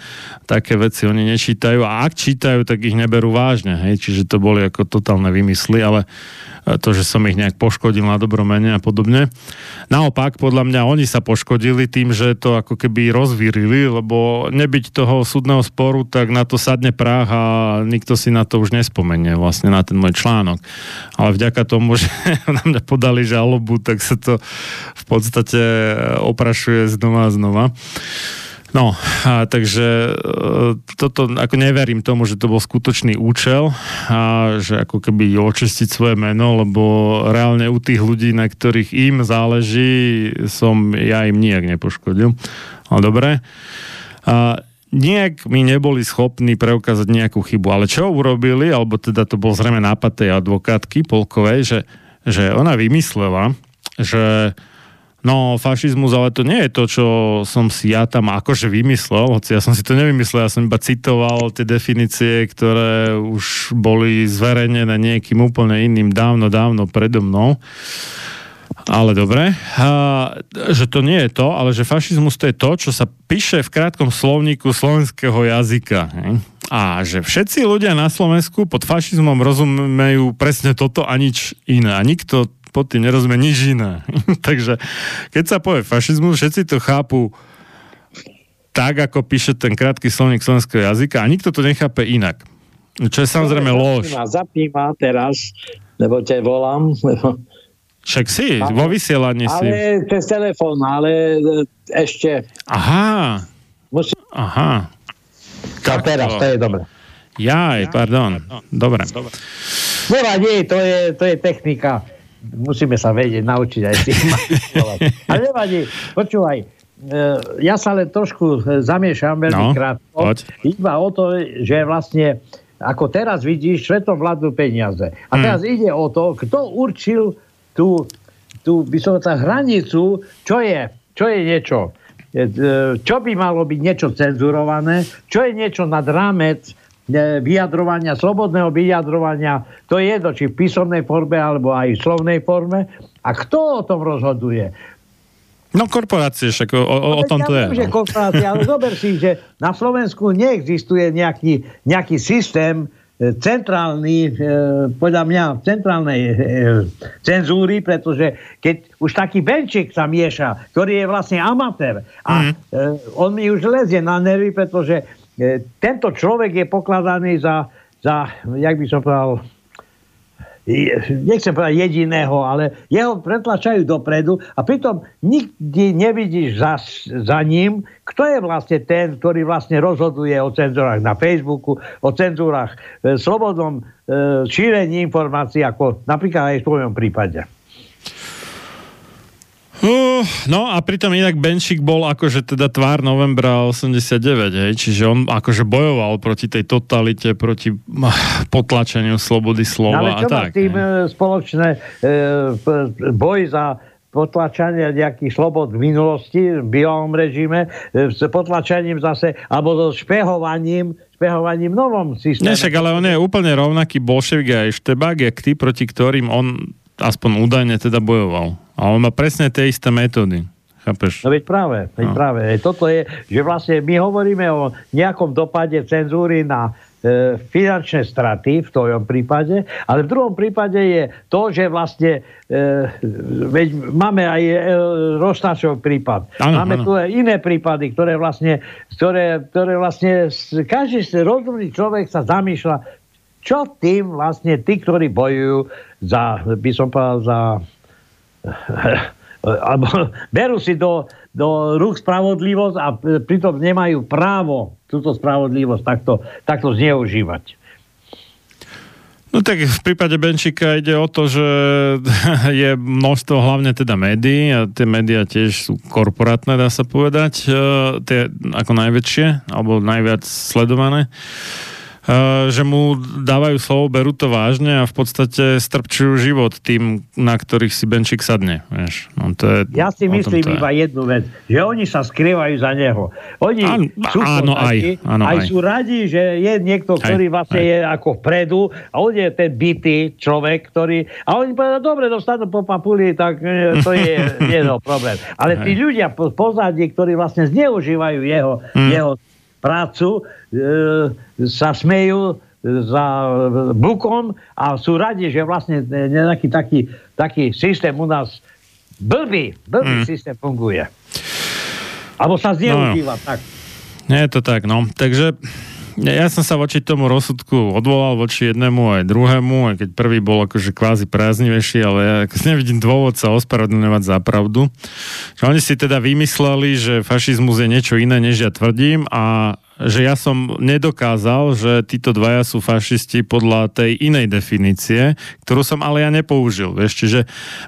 Také veci oni nečítajú a ak čítajú, tak ich neberú vážne. Hej? Čiže to boli ako totálne vymysly, ale to, že som ich nejak poškodil na dobromene a podobne. Naopak, podľa mňa oni sa poškodili tým, že to ako keby rozvírili, lebo nebyť toho súdneho sporu, tak na to sadne práh a nikto si na to už nespomenie vlastne na ten môj článok. Ale vďaka tomu, že na mňa podali žalobu, tak sa to v podstate oprašuje znova a znova. No, a takže e, toto ako neverím tomu, že to bol skutočný účel a že ako keby očistiť svoje meno, lebo reálne u tých ľudí, na ktorých im záleží, som ja im nijak nepoškodil. Ale dobre. A nejak mi neboli schopní preukázať nejakú chybu. Ale čo urobili, alebo teda to bol zrejme nápad tej advokátky Polkovej, že, že ona vymyslela, že No, fašizmus, ale to nie je to, čo som si ja tam akože vymyslel, hoci ja som si to nevymyslel, ja som iba citoval tie definície, ktoré už boli zverejnené niekým úplne iným dávno, dávno predo mnou. Ale dobre, a, že to nie je to, ale že fašizmus to je to, čo sa píše v krátkom slovníku slovenského jazyka. He? A že všetci ľudia na Slovensku pod fašizmom rozumejú presne toto a nič iné. A nikto pod tým nerozumie nič iné. Takže keď sa povie fašizmus, všetci to chápu tak, ako píše ten krátky slovník slovenského jazyka a nikto to nechápe inak. Čo je samozrejme lož. Zapni ma teraz, lebo ťa volám. Lebo... Však si, ale, vo vysielaní si. Ale cez telefón, ale ešte... Aha. Musí... Aha. Tak teraz, to je dobre. Jaj, pardon. Dobre. Nevadí, to je, to je technika musíme sa vedieť, naučiť aj tým Ale nevadí, počúvaj, e, ja sa len trošku zamiešam veľmi no, krátko. Iba o to, že vlastne ako teraz vidíš, svetom vládnu peniaze. A hmm. teraz ide o to, kto určil tú, tú by som tá hranicu, čo je, čo je niečo, e, čo by malo byť niečo cenzurované, čo je niečo nad rámec vyjadrovania, slobodného vyjadrovania, to je jedno, či v písomnej forme, alebo aj v slovnej forme. A kto o tom rozhoduje? No korporácie, však o, o, o tom to je. Že no. korporácie, ale zober si, že na Slovensku neexistuje nejaký, nejaký systém e, centrálny, e, podľa mňa centrálnej e, cenzúry, pretože keď už taký Benčík sa mieša, ktorý je vlastne amatér a mm. on mi už lezie na nervy, pretože E, tento človek je pokladaný za, za jak by som povedal, nechcem povedať jediného, ale jeho pretlačajú dopredu a pritom nikdy nevidíš za, za ním, kto je vlastne ten, ktorý vlastne rozhoduje o cenzúrach na Facebooku, o cenzúrach, e, slobodnom e, šírení informácií, ako napríklad aj v tvojom prípade. Uh, no a pritom inak Benčík bol akože teda tvár novembra 89, hej, čiže on akože bojoval proti tej totalite, proti potlačeniu slobody slova čo a tak. tým hej. spoločné e, boj za potlačanie nejakých slobod v minulosti, v bielom režime, e, s potlačaním zase, alebo so špehovaním, špehovaním novom systéme. Nešak, ale on je úplne rovnaký bolševik aj štebák, jak tí, proti ktorým on aspoň údajne teda bojoval. A on má presne tie isté metódy. Chápeš? No veď práve, veď no. práve. Toto je, že vlastne my hovoríme o nejakom dopade cenzúry na e, finančné straty v tvojom prípade, ale v druhom prípade je to, že vlastne e, veď máme aj e, Roštáčov prípad. Ano, máme ano. tu aj iné prípady, ktoré vlastne, ktoré, ktoré vlastne každý rozumný človek sa zamýšľa, čo tým vlastne tí, ktorí bojujú za, by som povedal, za alebo berú si do, do rúk spravodlivosť a pritom nemajú právo túto spravodlivosť takto, takto zneužívať. No tak v prípade Benčíka ide o to, že je množstvo hlavne teda médií a tie médiá tiež sú korporátne, dá sa povedať, e, tie ako najväčšie alebo najviac sledované. Eh, že mu dávajú slovo, berú to vážne a v podstate strpčujú život tým, na ktorých si Benčík sadne. Vieš. No, to je, ja si myslím iba je. jednu vec, že oni sa skrývajú za neho. Oni An, sú áno, aj, áno, aj, aj sú radi, že je niekto, ktorý aj, vlastne aj. je ako vpredu a on je ten bytý človek, ktorý... A oni povedali, dobre, dostanú po papuli, tak eh, to je jedno problém. Ale tí ľudia po pozadí, ktorí vlastne zneužívajú jeho, hmm. jeho prácu, e, sa smejú za bukom a sú radi, že vlastne nejaký taký, taký systém u nás blbý, blbý mm. systém funguje. Alebo sa zneužíva, no. tak. Nie je to tak, no. Takže ja som sa voči tomu rozsudku odvolal voči jednému aj druhému, aj keď prvý bol akože kvázi prázdnivejší, ale ja ako nevidím dôvod sa ospravedlňovať za pravdu. Že oni si teda vymysleli, že fašizmus je niečo iné, než ja tvrdím a že ja som nedokázal, že títo dvaja sú fašisti podľa tej inej definície, ktorú som ale ja nepoužil. Vieš, čiže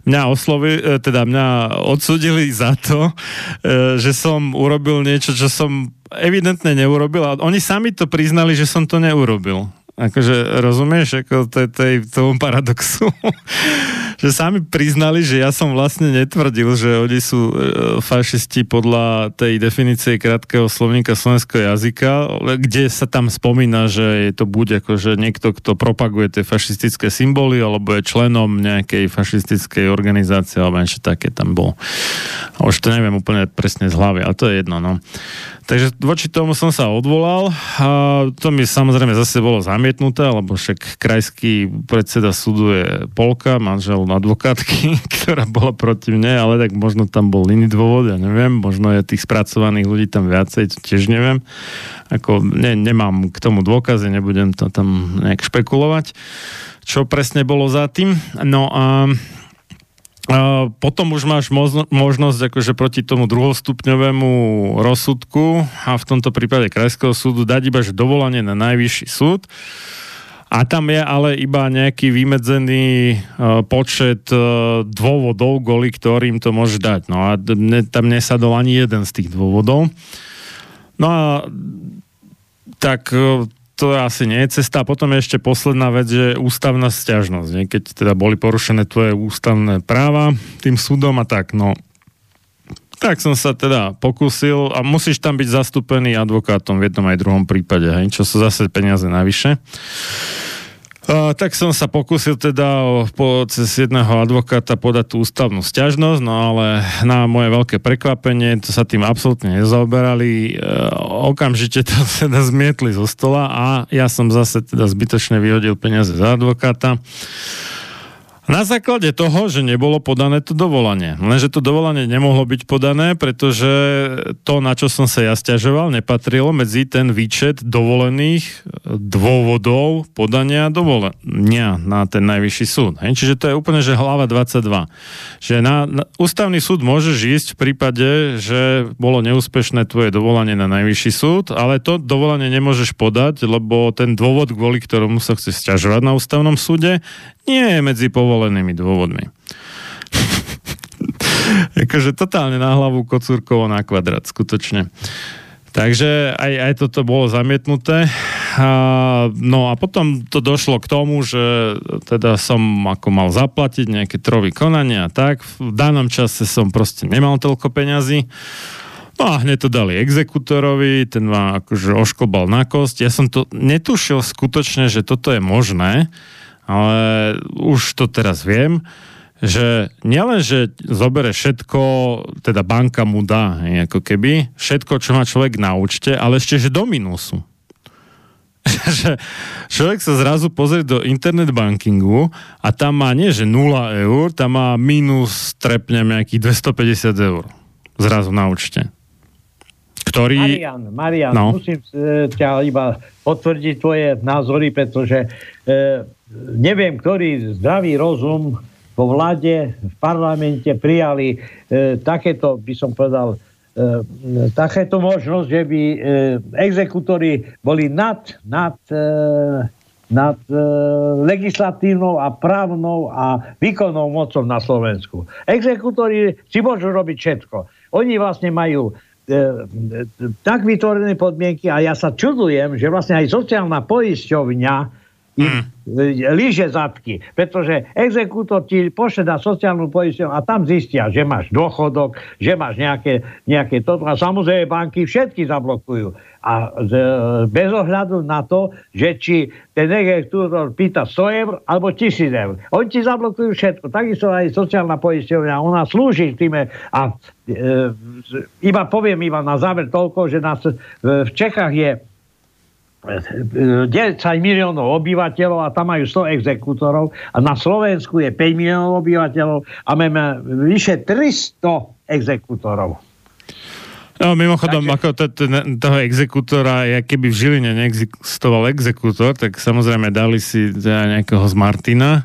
mňa oslovi, e, teda mňa odsudili za to, e, že som urobil niečo, čo som evidentne neurobil a oni sami to priznali, že som to neurobil. Akože rozumieš, ako tej, tej, tomu paradoxu? že sami priznali, že ja som vlastne netvrdil, že oni sú e, fašisti podľa tej definície krátkeho slovníka slovenského jazyka, kde sa tam spomína, že je to buď akože niekto, kto propaguje tie fašistické symboly, alebo je členom nejakej fašistickej organizácie, alebo niečo také tam bolo. Už to neviem úplne presne z hlavy, ale to je jedno, no. Takže voči tomu som sa odvolal a to mi samozrejme zase bolo zamietnuté, lebo však krajský predseda súdu je Polka, manžel advokátky, ktorá bola proti mne, ale tak možno tam bol iný dôvod, ja neviem, možno je tých spracovaných ľudí tam viacej, tiež neviem. Ako ne, nemám k tomu dôkazy, nebudem to tam nejak špekulovať, čo presne bolo za tým. No a potom už máš možnosť akože proti tomu druhostupňovému rozsudku a v tomto prípade Krajského súdu dať iba dovolanie na najvyšší súd. A tam je ale iba nejaký vymedzený uh, počet uh, dôvodov, kvôli ktorým to môže dať. No a ne, tam nesadol ani jeden z tých dôvodov. No a tak uh, to asi nie je cesta. A potom je ešte posledná vec, že ústavná stiažnosť. Nie? Keď teda boli porušené tvoje ústavné práva tým súdom a tak, no tak som sa teda pokúsil a musíš tam byť zastúpený advokátom v jednom aj druhom prípade, hej, čo sú zase peniaze navyše. Tak som sa pokúsil teda o, po, cez jedného advokáta podať tú ústavnú stiažnosť, no ale na moje veľké prekvapenie to sa tým absolútne nezaoberali. Uh, okamžite to teda zmietli zo stola a ja som zase teda zbytočne vyhodil peniaze za advokáta. Na základe toho, že nebolo podané to dovolanie. Lenže to dovolanie nemohlo byť podané, pretože to, na čo som sa ja stiažoval, nepatrilo medzi ten výčet dovolených dôvodov podania dovolenia na ten najvyšší súd. Hej? Čiže to je úplne, že hlava 22. Že na, na ústavný súd môžeš ísť v prípade, že bolo neúspešné tvoje dovolanie na najvyšší súd, ale to dovolanie nemôžeš podať, lebo ten dôvod, kvôli ktorému sa chce stiažovať na ústavnom súde, nie je medzi povolenými dôvodmi. akože totálne na hlavu kocúrkovo na kvadrát, skutočne. Takže aj, aj toto bolo zamietnuté. No a potom to došlo k tomu, že teda som ako mal zaplatiť nejaké trovy konania a tak. V danom čase som proste nemal toľko peňazí. No a hneď to dali exekutorovi, ten ma akože ošklbal na kosť. Ja som to netušil skutočne, že toto je možné, ale už to teraz viem, že nielen, že zobere všetko, teda banka mu dá, ako keby, všetko, čo má človek na účte, ale ešte, že do minusu. že človek sa zrazu pozrie do internet bankingu a tam má nie, že 0 eur, tam má minus, trepnem nejakých 250 eur. Zrazu na účte ktorý... Marian, Marian no. musím e, ťa iba potvrdiť tvoje názory, pretože e, neviem, ktorý zdravý rozum vo vláde, v parlamente prijali e, takéto, by som povedal, takéto možnosť, že by e, exekutori boli nad, nad, e, nad e, legislatívnou a právnou a výkonnou mocou na Slovensku. Exekutori si môžu robiť všetko. Oni vlastne majú E, tak vytvorené podmienky a ja sa čudujem, že vlastne aj sociálna poisťovňa mm. líže zadky, pretože exekútor ti pošle na sociálnu poisťovňu a tam zistia, že máš dôchodok, že máš nejaké, nejaké toto a samozrejme banky všetky zablokujú. A bez ohľadu na to, že či ten exekútor pýta 100 eur alebo 1000 eur. Oni ti zablokujú všetko. Takisto aj sociálna poisťovňa. Ona slúži tým a e, iba poviem iba na záver toľko, že nás, e, v Čechách je 10 miliónov obyvateľov a tam majú 100 exekútorov a na Slovensku je 5 miliónov obyvateľov a máme vyše 300 exekútorov. No mimochodom, Takže... ako to, to, toho exekútora, ja keby v Žiline neexistoval exekútor, tak samozrejme dali si teda nejakého z Martina,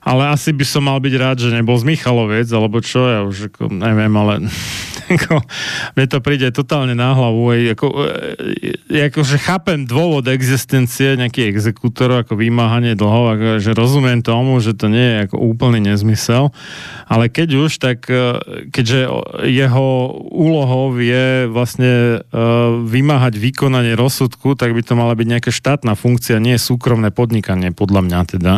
ale asi by som mal byť rád, že nebol z Michalovec, alebo čo, ja už ako, neviem, ale mne to príde totálne na hlavu. Aj, ako, e, ako, že chápem dôvod existencie nejakých exekútorov, ako vymáhanie dlhov, ako, že rozumiem tomu, že to nie je ako úplný nezmysel, ale keď už, tak e, keďže jeho úlohou je vlastne vymáhať vykonanie rozsudku, tak by to mala byť nejaká štátna funkcia, nie súkromné podnikanie, podľa mňa teda.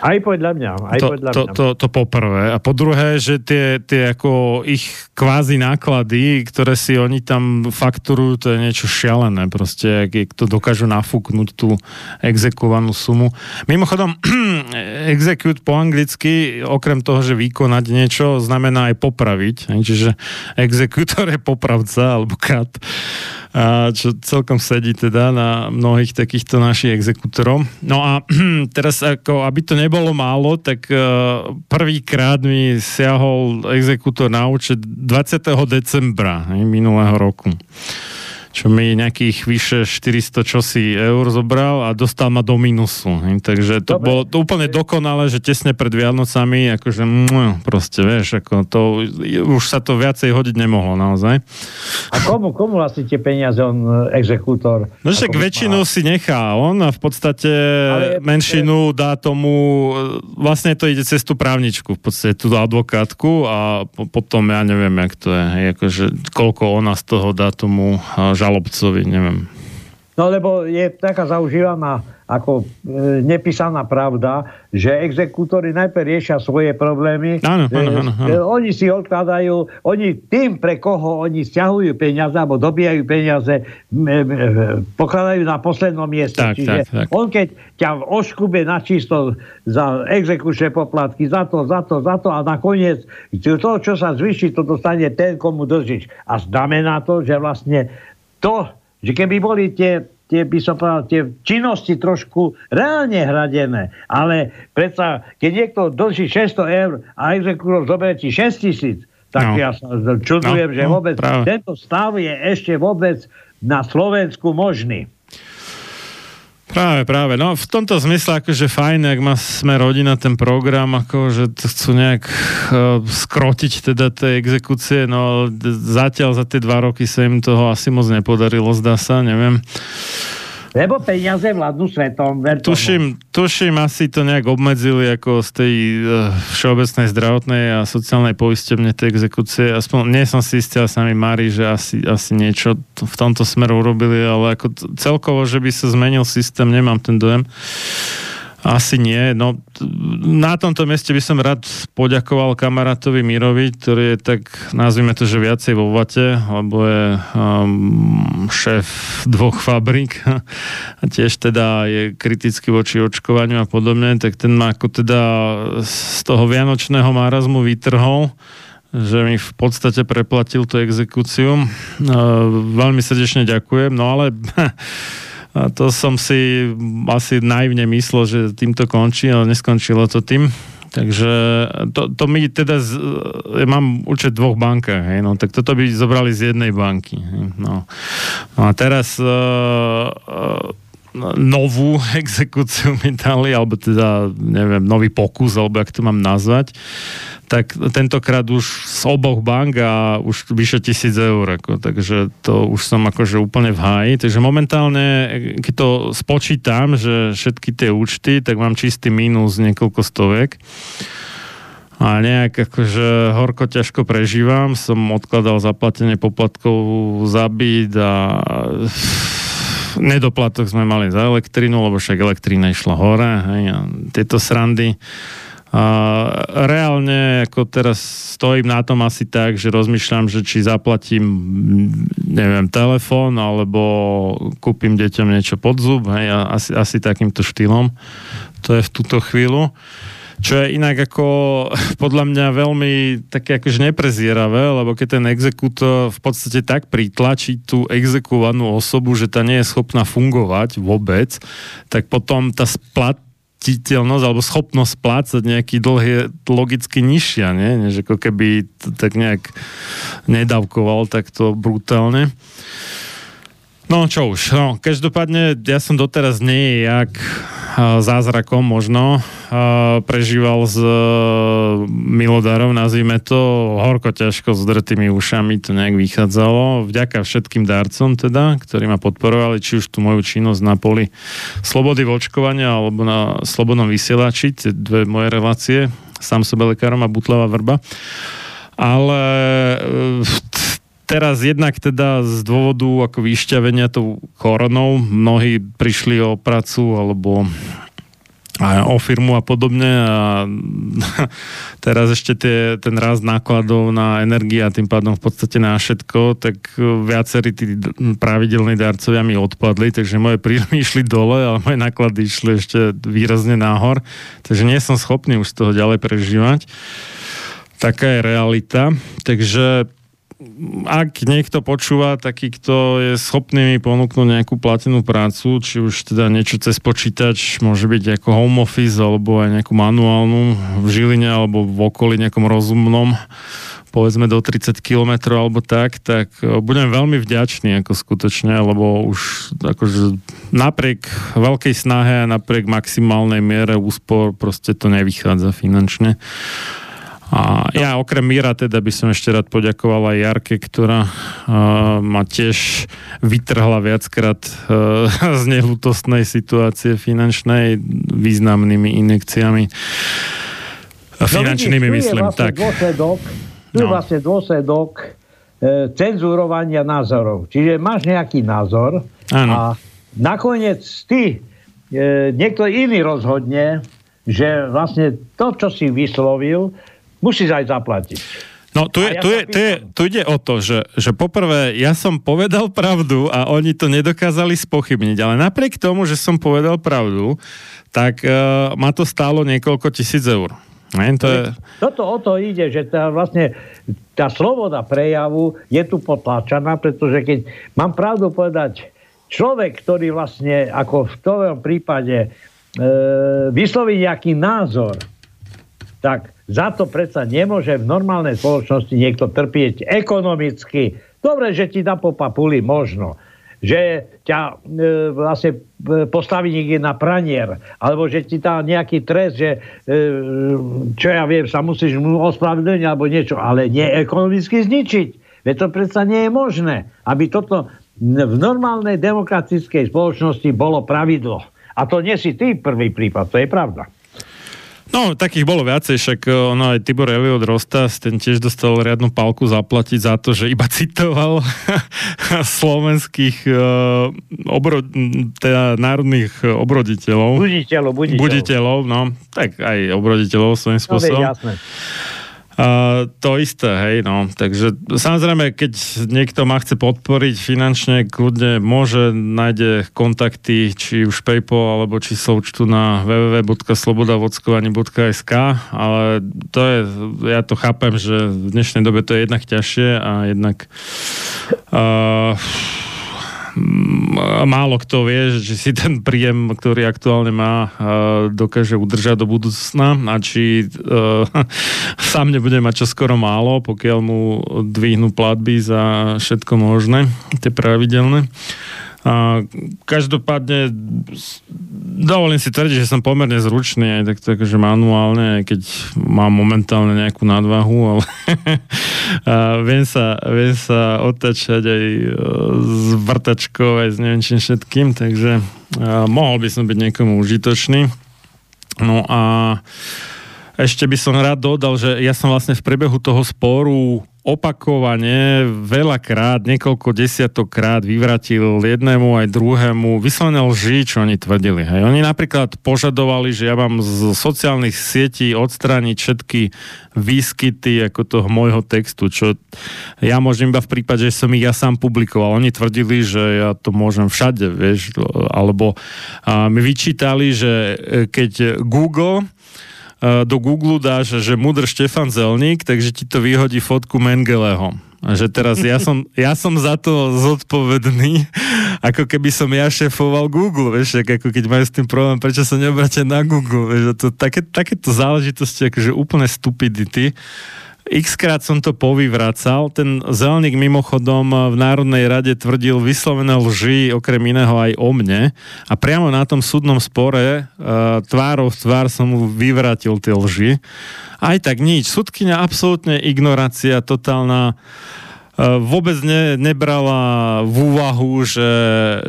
Aj podľa mňa. Aj to, podľa to, mňa. To, to, to poprvé. A po druhé, že tie, tie ako ich kvázi náklady, ktoré si oni tam fakturujú, to je niečo šialené. Proste, to dokážu nafúknuť tú exekovanú sumu. Mimochodom, execute po anglicky, okrem toho, že vykonať niečo, znamená aj popraviť. Čiže exekutor je popravca alebo kat a čo celkom sedí teda na mnohých takýchto našich exekútorov. No a teraz ako, aby to nebolo málo, tak uh, prvýkrát mi siahol exekútor na účet 20. decembra minulého roku čo mi nejakých vyše 400 čosi eur zobral a dostal ma do minusu. Takže to Dobre. bolo to úplne dokonalé, že tesne pred Vianocami, akože mh, proste, vieš, ako to, už sa to viacej hodiť nemohlo naozaj. A komu, komu vlastne tie peniaze on e, exekútor? No však väčšinu si nechá on a v podstate Ale menšinu dá tomu, e, vlastne to ide cez tú právničku, v podstate tú advokátku a potom ja neviem, jak to je, akože koľko ona z toho dá tomu žalobcovi, neviem. No lebo je taká zaužívaná ako e, nepísaná pravda, že exekútory najprv riešia svoje problémy. Áno, áno, áno, áno. E, oni si odkladajú, oni tým, pre koho oni stiahujú peniaze alebo dobijajú peniaze, e, e, pokladajú na poslednom mieste. Tak, Čiže tak, tak. on keď ťa oškube na čisto za exekučné poplatky, za to, za to, za to a nakoniec to, čo sa zvyší, to dostane ten, komu držíš. A znamená to, že vlastne to, že keby boli tie, tie, by som povedal, tie činnosti trošku reálne hradené, ale predsa, keď niekto dlží 600 eur a exekútor zoberie ti 6 tisíc, tak no. ja sa čudujem, no, že no, vôbec práve. tento stav je ešte vôbec na Slovensku možný. Práve, práve. No v tomto zmysle akože fajn, ak má sme rodina ten program, ako že to chcú nejak uh, skrotiť teda tie exekúcie, no zatiaľ za tie dva roky sa im toho asi moc nepodarilo, zdá sa, neviem. Lebo peniaze vládnu svetom. Tuším, tuším, asi to nejak obmedzili ako z tej uh, všeobecnej zdravotnej a sociálnej poistebne tej exekúcie. Aspoň nie som si istý, ale sa mi mári, že asi, asi niečo v tomto smeru urobili, ale ako celkovo, že by sa zmenil systém, nemám ten dojem. Asi nie. No, na tomto mieste by som rád poďakoval kamarátovi Mirovi, ktorý je tak, nazvime to, že viacej vo vate, lebo je um, šéf dvoch fabrik a tiež teda je kriticky voči očkovaniu a podobne, tak ten ma ako teda z toho vianočného márazmu vytrhol že mi v podstate preplatil tú exekúciu. Uh, veľmi srdečne ďakujem, no ale A to som si asi naivne myslel, že týmto končí, ale neskončilo to tým. Takže to, to my teda, z, ja mám účet v dvoch bankách, hej, no, tak toto by zobrali z jednej banky. Hej, no. no a teraz uh, uh, novú exekúciu mi dali, alebo teda, neviem, nový pokus, alebo jak to mám nazvať, tak tentokrát už z oboch bank a už vyše tisíc eur, ako, takže to už som akože úplne v háji, takže momentálne, keď to spočítam, že všetky tie účty, tak mám čistý mínus niekoľko stovek a nejak akože horko ťažko prežívam, som odkladal zaplatenie poplatkov za byt a nedoplatok sme mali za elektrínu, lebo však elektrína išla hore, hej, a tieto srandy. A reálne ako teraz stojím na tom asi tak, že rozmýšľam, že či zaplatím neviem, telefón alebo kúpim deťom niečo pod zub, hej, asi, asi takýmto štýlom. To je v túto chvíľu. Čo je inak ako podľa mňa veľmi také akože neprezieravé, lebo keď ten exekútor v podstate tak pritlačí tú exekovanú osobu, že tá nie je schopná fungovať vôbec, tak potom tá splat alebo schopnosť splácať nejaký dlh je logicky nižšia, nie? než ako keby to tak nejak nedávkoval takto brutálne. No čo už, no, každopádne ja som doteraz nie jak zázrakom možno prežíval s e, milodarom, nazvime to, horko ťažko s drtými ušami to nejak vychádzalo. Vďaka všetkým darcom teda, ktorí ma podporovali, či už tú moju činnosť na poli slobody vočkovania alebo na slobodnom vysielači, tie dve moje relácie, sám sebe lekárom a Butlava Vrba. Ale e, teraz jednak teda z dôvodu ako vyšťavenia tou koronou mnohí prišli o pracu alebo a o firmu a podobne a teraz ešte tie, ten rast nákladov na energie a tým pádom v podstate na všetko, tak viacerí tí pravidelní darcovia mi odpadli, takže moje príjmy išli dole, ale moje náklady išli ešte výrazne nahor, takže nie som schopný už z toho ďalej prežívať. Taká je realita, takže ak niekto počúva, taký, kto je schopný mi ponúknuť nejakú platenú prácu, či už teda niečo cez počítač, môže byť ako home office, alebo aj nejakú manuálnu v Žiline, alebo v okolí nejakom rozumnom, povedzme do 30 km alebo tak, tak e, budem veľmi vďačný ako skutočne, lebo už akože napriek veľkej snahe a napriek maximálnej miere úspor proste to nevychádza finančne. A ja okrem Míra teda by som ešte rád poďakoval aj Jarke, ktorá uh, ma tiež vytrhla viackrát uh, z nehutostnej situácie finančnej významnými inekciami. No, finančnými vidíš, myslím. Vlastne tak. Dôsledok, tu no. je vlastne dôsledok e, cenzurovania názorov. Čiže máš nejaký názor ano. a nakoniec ty, e, niekto iný rozhodne, že vlastne to, čo si vyslovil, musíš aj zaplatiť. No tu, je, ja tu, je, tu, je, tu ide o to, že, že poprvé ja som povedal pravdu a oni to nedokázali spochybniť, ale napriek tomu, že som povedal pravdu, tak uh, ma to stálo niekoľko tisíc eur. Ne, to je... Toto o to ide, že tá, vlastne tá sloboda prejavu je tu potláčaná, pretože keď mám pravdu povedať, človek, ktorý vlastne ako v tom prípade e, vysloví nejaký názor, tak za to predsa nemôže v normálnej spoločnosti niekto trpieť ekonomicky. Dobre, že ti dá po papuli možno že ťa e, vlastne e, postaví niekde na pranier, alebo že ti dá nejaký trest, že e, čo ja viem, sa musíš mu ospravedlniť alebo niečo, ale nie ekonomicky zničiť. Veď to predsa nie je možné, aby toto v normálnej demokratickej spoločnosti bolo pravidlo. A to nie si ty prvý prípad, to je pravda. No, takých bolo viacej, však e, ono aj Tibor Eliot Rostas, ten tiež dostal riadnu palku zaplatiť za to, že iba citoval slovenských uh, obro, teda národných obroditeľov. Buditeľov, buditeľov. Buditeľov, no, tak aj obroditeľov svojím spôsobom. No, jasné. To isté, hej, no. Takže samozrejme, keď niekto ma chce podporiť finančne, kľudne môže, nájde kontakty, či už PayPal, alebo sa účtu na www.slobodavodskovanie.sk, ale to je, ja to chápem, že v dnešnej dobe to je jednak ťažšie a jednak uh, málo kto vie, že si ten príjem, ktorý aktuálne má, dokáže udržať do budúcna a či uh, sám nebude mať čoskoro málo, pokiaľ mu dvihnú platby za všetko možné, tie pravidelné. Každopádne dovolím si tvrdiť, že som pomerne zručný aj takto akože manuálne, aj keď mám momentálne nejakú nadvahu, ale viem, sa, viem sa otačať aj e, s vrtačkou, aj s neviem čím všetkým, takže mohol by som byť niekomu užitočný. No a ešte by som rád dodal, že ja som vlastne v priebehu toho sporu opakovane, veľakrát, niekoľko desiatokrát vyvratil jednému aj druhému vyslovene lži, čo oni tvrdili. Hej. Oni napríklad požadovali, že ja mám z sociálnych sietí odstrániť všetky výskyty ako toho môjho textu, čo ja môžem iba v prípade, že som ich ja sám publikoval. Oni tvrdili, že ja to môžem všade, vieš, alebo a mi vyčítali, že keď Google do Google dáš, že mudr Štefan Zelník, takže ti to vyhodí fotku Mengeleho. A že teraz ja som, ja som za to zodpovedný, ako keby som ja šefoval Google, vieš, ako keď majú s tým problém, prečo sa neobrátia na Google, vieš, to, také, takéto záležitosti, akože úplne stupidity x som to povyvracal. Ten Zelník mimochodom v Národnej rade tvrdil vyslovené lži, okrem iného aj o mne. A priamo na tom súdnom spore uh, tvárov v tvár som mu vyvratil tie lži. Aj tak nič. Súdkynia absolútne ignorácia, totálna vôbec ne, nebrala v úvahu, že,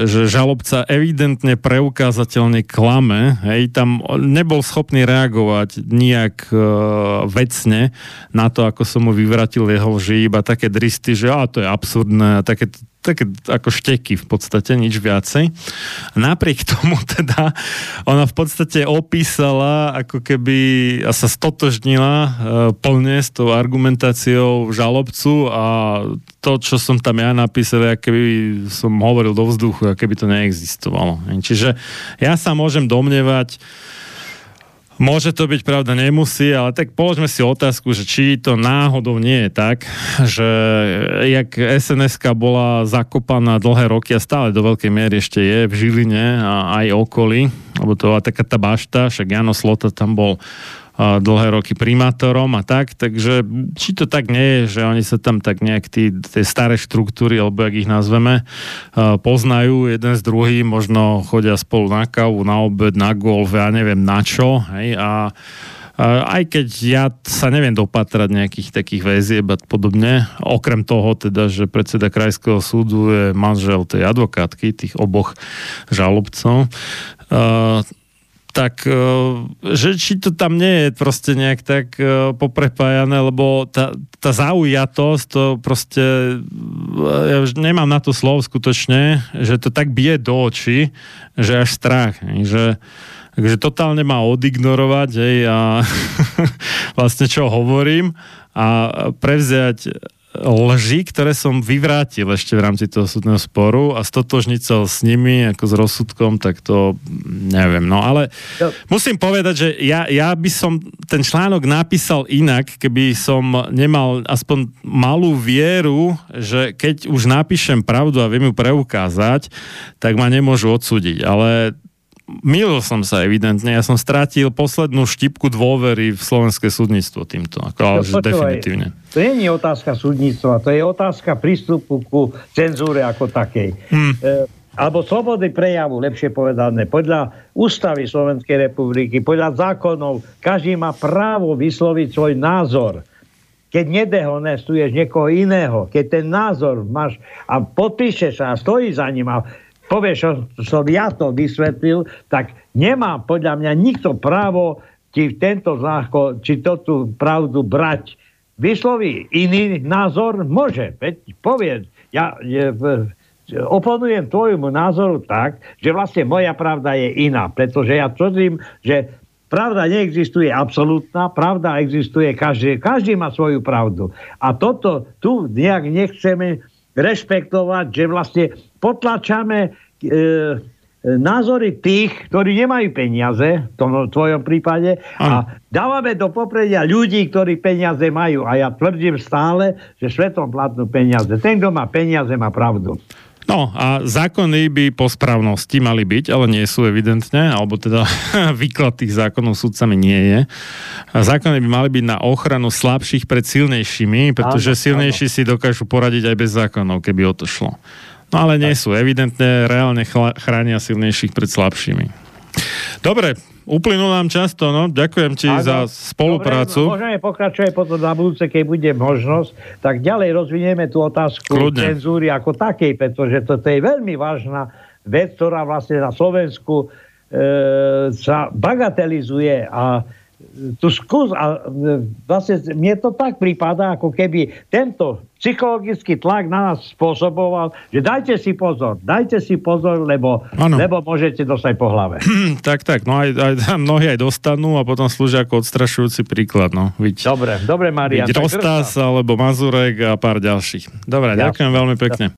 že žalobca evidentne preukázateľne klame, hej, tam nebol schopný reagovať nejak uh, vecne na to, ako som mu vyvratil jeho lži, iba také dristy, že a to je absurdné, a také také ako šteky v podstate, nič viacej. Napriek tomu teda ona v podstate opísala, ako keby a sa stotožnila e, plne s tou argumentáciou žalobcu a to, čo som tam ja napísal, keby som hovoril do vzduchu, keby to neexistovalo. Čiže ja sa môžem domnievať, Môže to byť pravda, nemusí, ale tak položme si otázku, že či to náhodou nie je tak, že jak sns bola zakopaná dlhé roky a stále do veľkej miery ešte je v Žiline a aj okolí, lebo to bola taká tá bašta, však Jano Slota tam bol dlhé roky primátorom a tak, takže či to tak nie je, že oni sa tam tak nejak tí, tie staré štruktúry, alebo jak ich nazveme, poznajú jeden s druhým, možno chodia spolu na kávu, na obed, na golf, ja neviem na čo, hej, a aj keď ja sa neviem dopatrať nejakých takých väzieb a podobne, okrem toho teda, že predseda krajského súdu je manžel tej advokátky, tých oboch žalobcov, tak e, že či to tam nie je proste nejak tak e, poprepájané, lebo tá, tá zaujatosť, to proste e, ja už nemám na to slov skutočne, že to tak bije do očí, že až strach, že Takže totálne má odignorovať hej, a vlastne čo hovorím a prevziať lži, ktoré som vyvrátil ešte v rámci toho súdneho sporu a stotožniť sa s nimi ako s rozsudkom, tak to neviem. No ale no. musím povedať, že ja, ja by som ten článok napísal inak, keby som nemal aspoň malú vieru, že keď už napíšem pravdu a viem ju preukázať, tak ma nemôžu odsúdiť. Ale Milil som sa evidentne, ja som strátil poslednú štipku dôvery v slovenské súdnictvo týmto, ako, ale no, definitívne. To nie je otázka súdnictva, to je otázka prístupu ku cenzúre ako takej. Hmm. E, alebo slobody prejavu, lepšie povedané. Podľa ústavy Slovenskej republiky, podľa zákonov, každý má právo vysloviť svoj názor. Keď nedehonestuješ niekoho iného, keď ten názor máš a podpíšeš a stojí za ním a povieš, čo som ja to vysvetlil, tak nemá podľa mňa nikto právo ti tento zákon, či to tú pravdu brať. Vysloví iný názor? Môže. Veď povie, ja je, oponujem tvojmu názoru tak, že vlastne moja pravda je iná, pretože ja tvrdím, že pravda neexistuje absolútna, pravda existuje, každý, každý má svoju pravdu. A toto tu nejak nechceme rešpektovať, že vlastne potlačame e, názory tých, ktorí nemajú peniaze, v tom tvojom prípade, a dávame do popredia ľudí, ktorí peniaze majú. A ja tvrdím stále, že svetom platnú peniaze. Ten, kto má peniaze, má pravdu. No a zákony by po správnosti mali byť, ale nie sú evidentne, alebo teda výklad tých zákonov súdcami nie je. A zákony by mali byť na ochranu slabších pred silnejšími, pretože silnejší si dokážu poradiť aj bez zákonov, keby o to šlo. No ale nie sú. Evidentne reálne chránia silnejších pred slabšími. Dobre, Uplynul nám často, no. Ďakujem ti Áno, za spoluprácu. Dobre, môžeme pokračovať potom na budúce, keď bude možnosť. Tak ďalej rozvinieme tú otázku Kľudne. cenzúry ako takej, pretože toto je veľmi vážna vec, ktorá vlastne na Slovensku e, sa bagatelizuje a tu skús, a vlastne mne to tak prípada, ako keby tento psychologický tlak na nás spôsoboval, že dajte si pozor, dajte si pozor, lebo, lebo môžete dostať po hlave. tak, tak, no aj, aj mnohí aj dostanú a potom slúžia ako odstrašujúci príklad, no. Viď, dobre, dobre, Marian. Rostas, alebo Mazurek a pár ďalších. Dobre, ja. ďakujem veľmi pekne.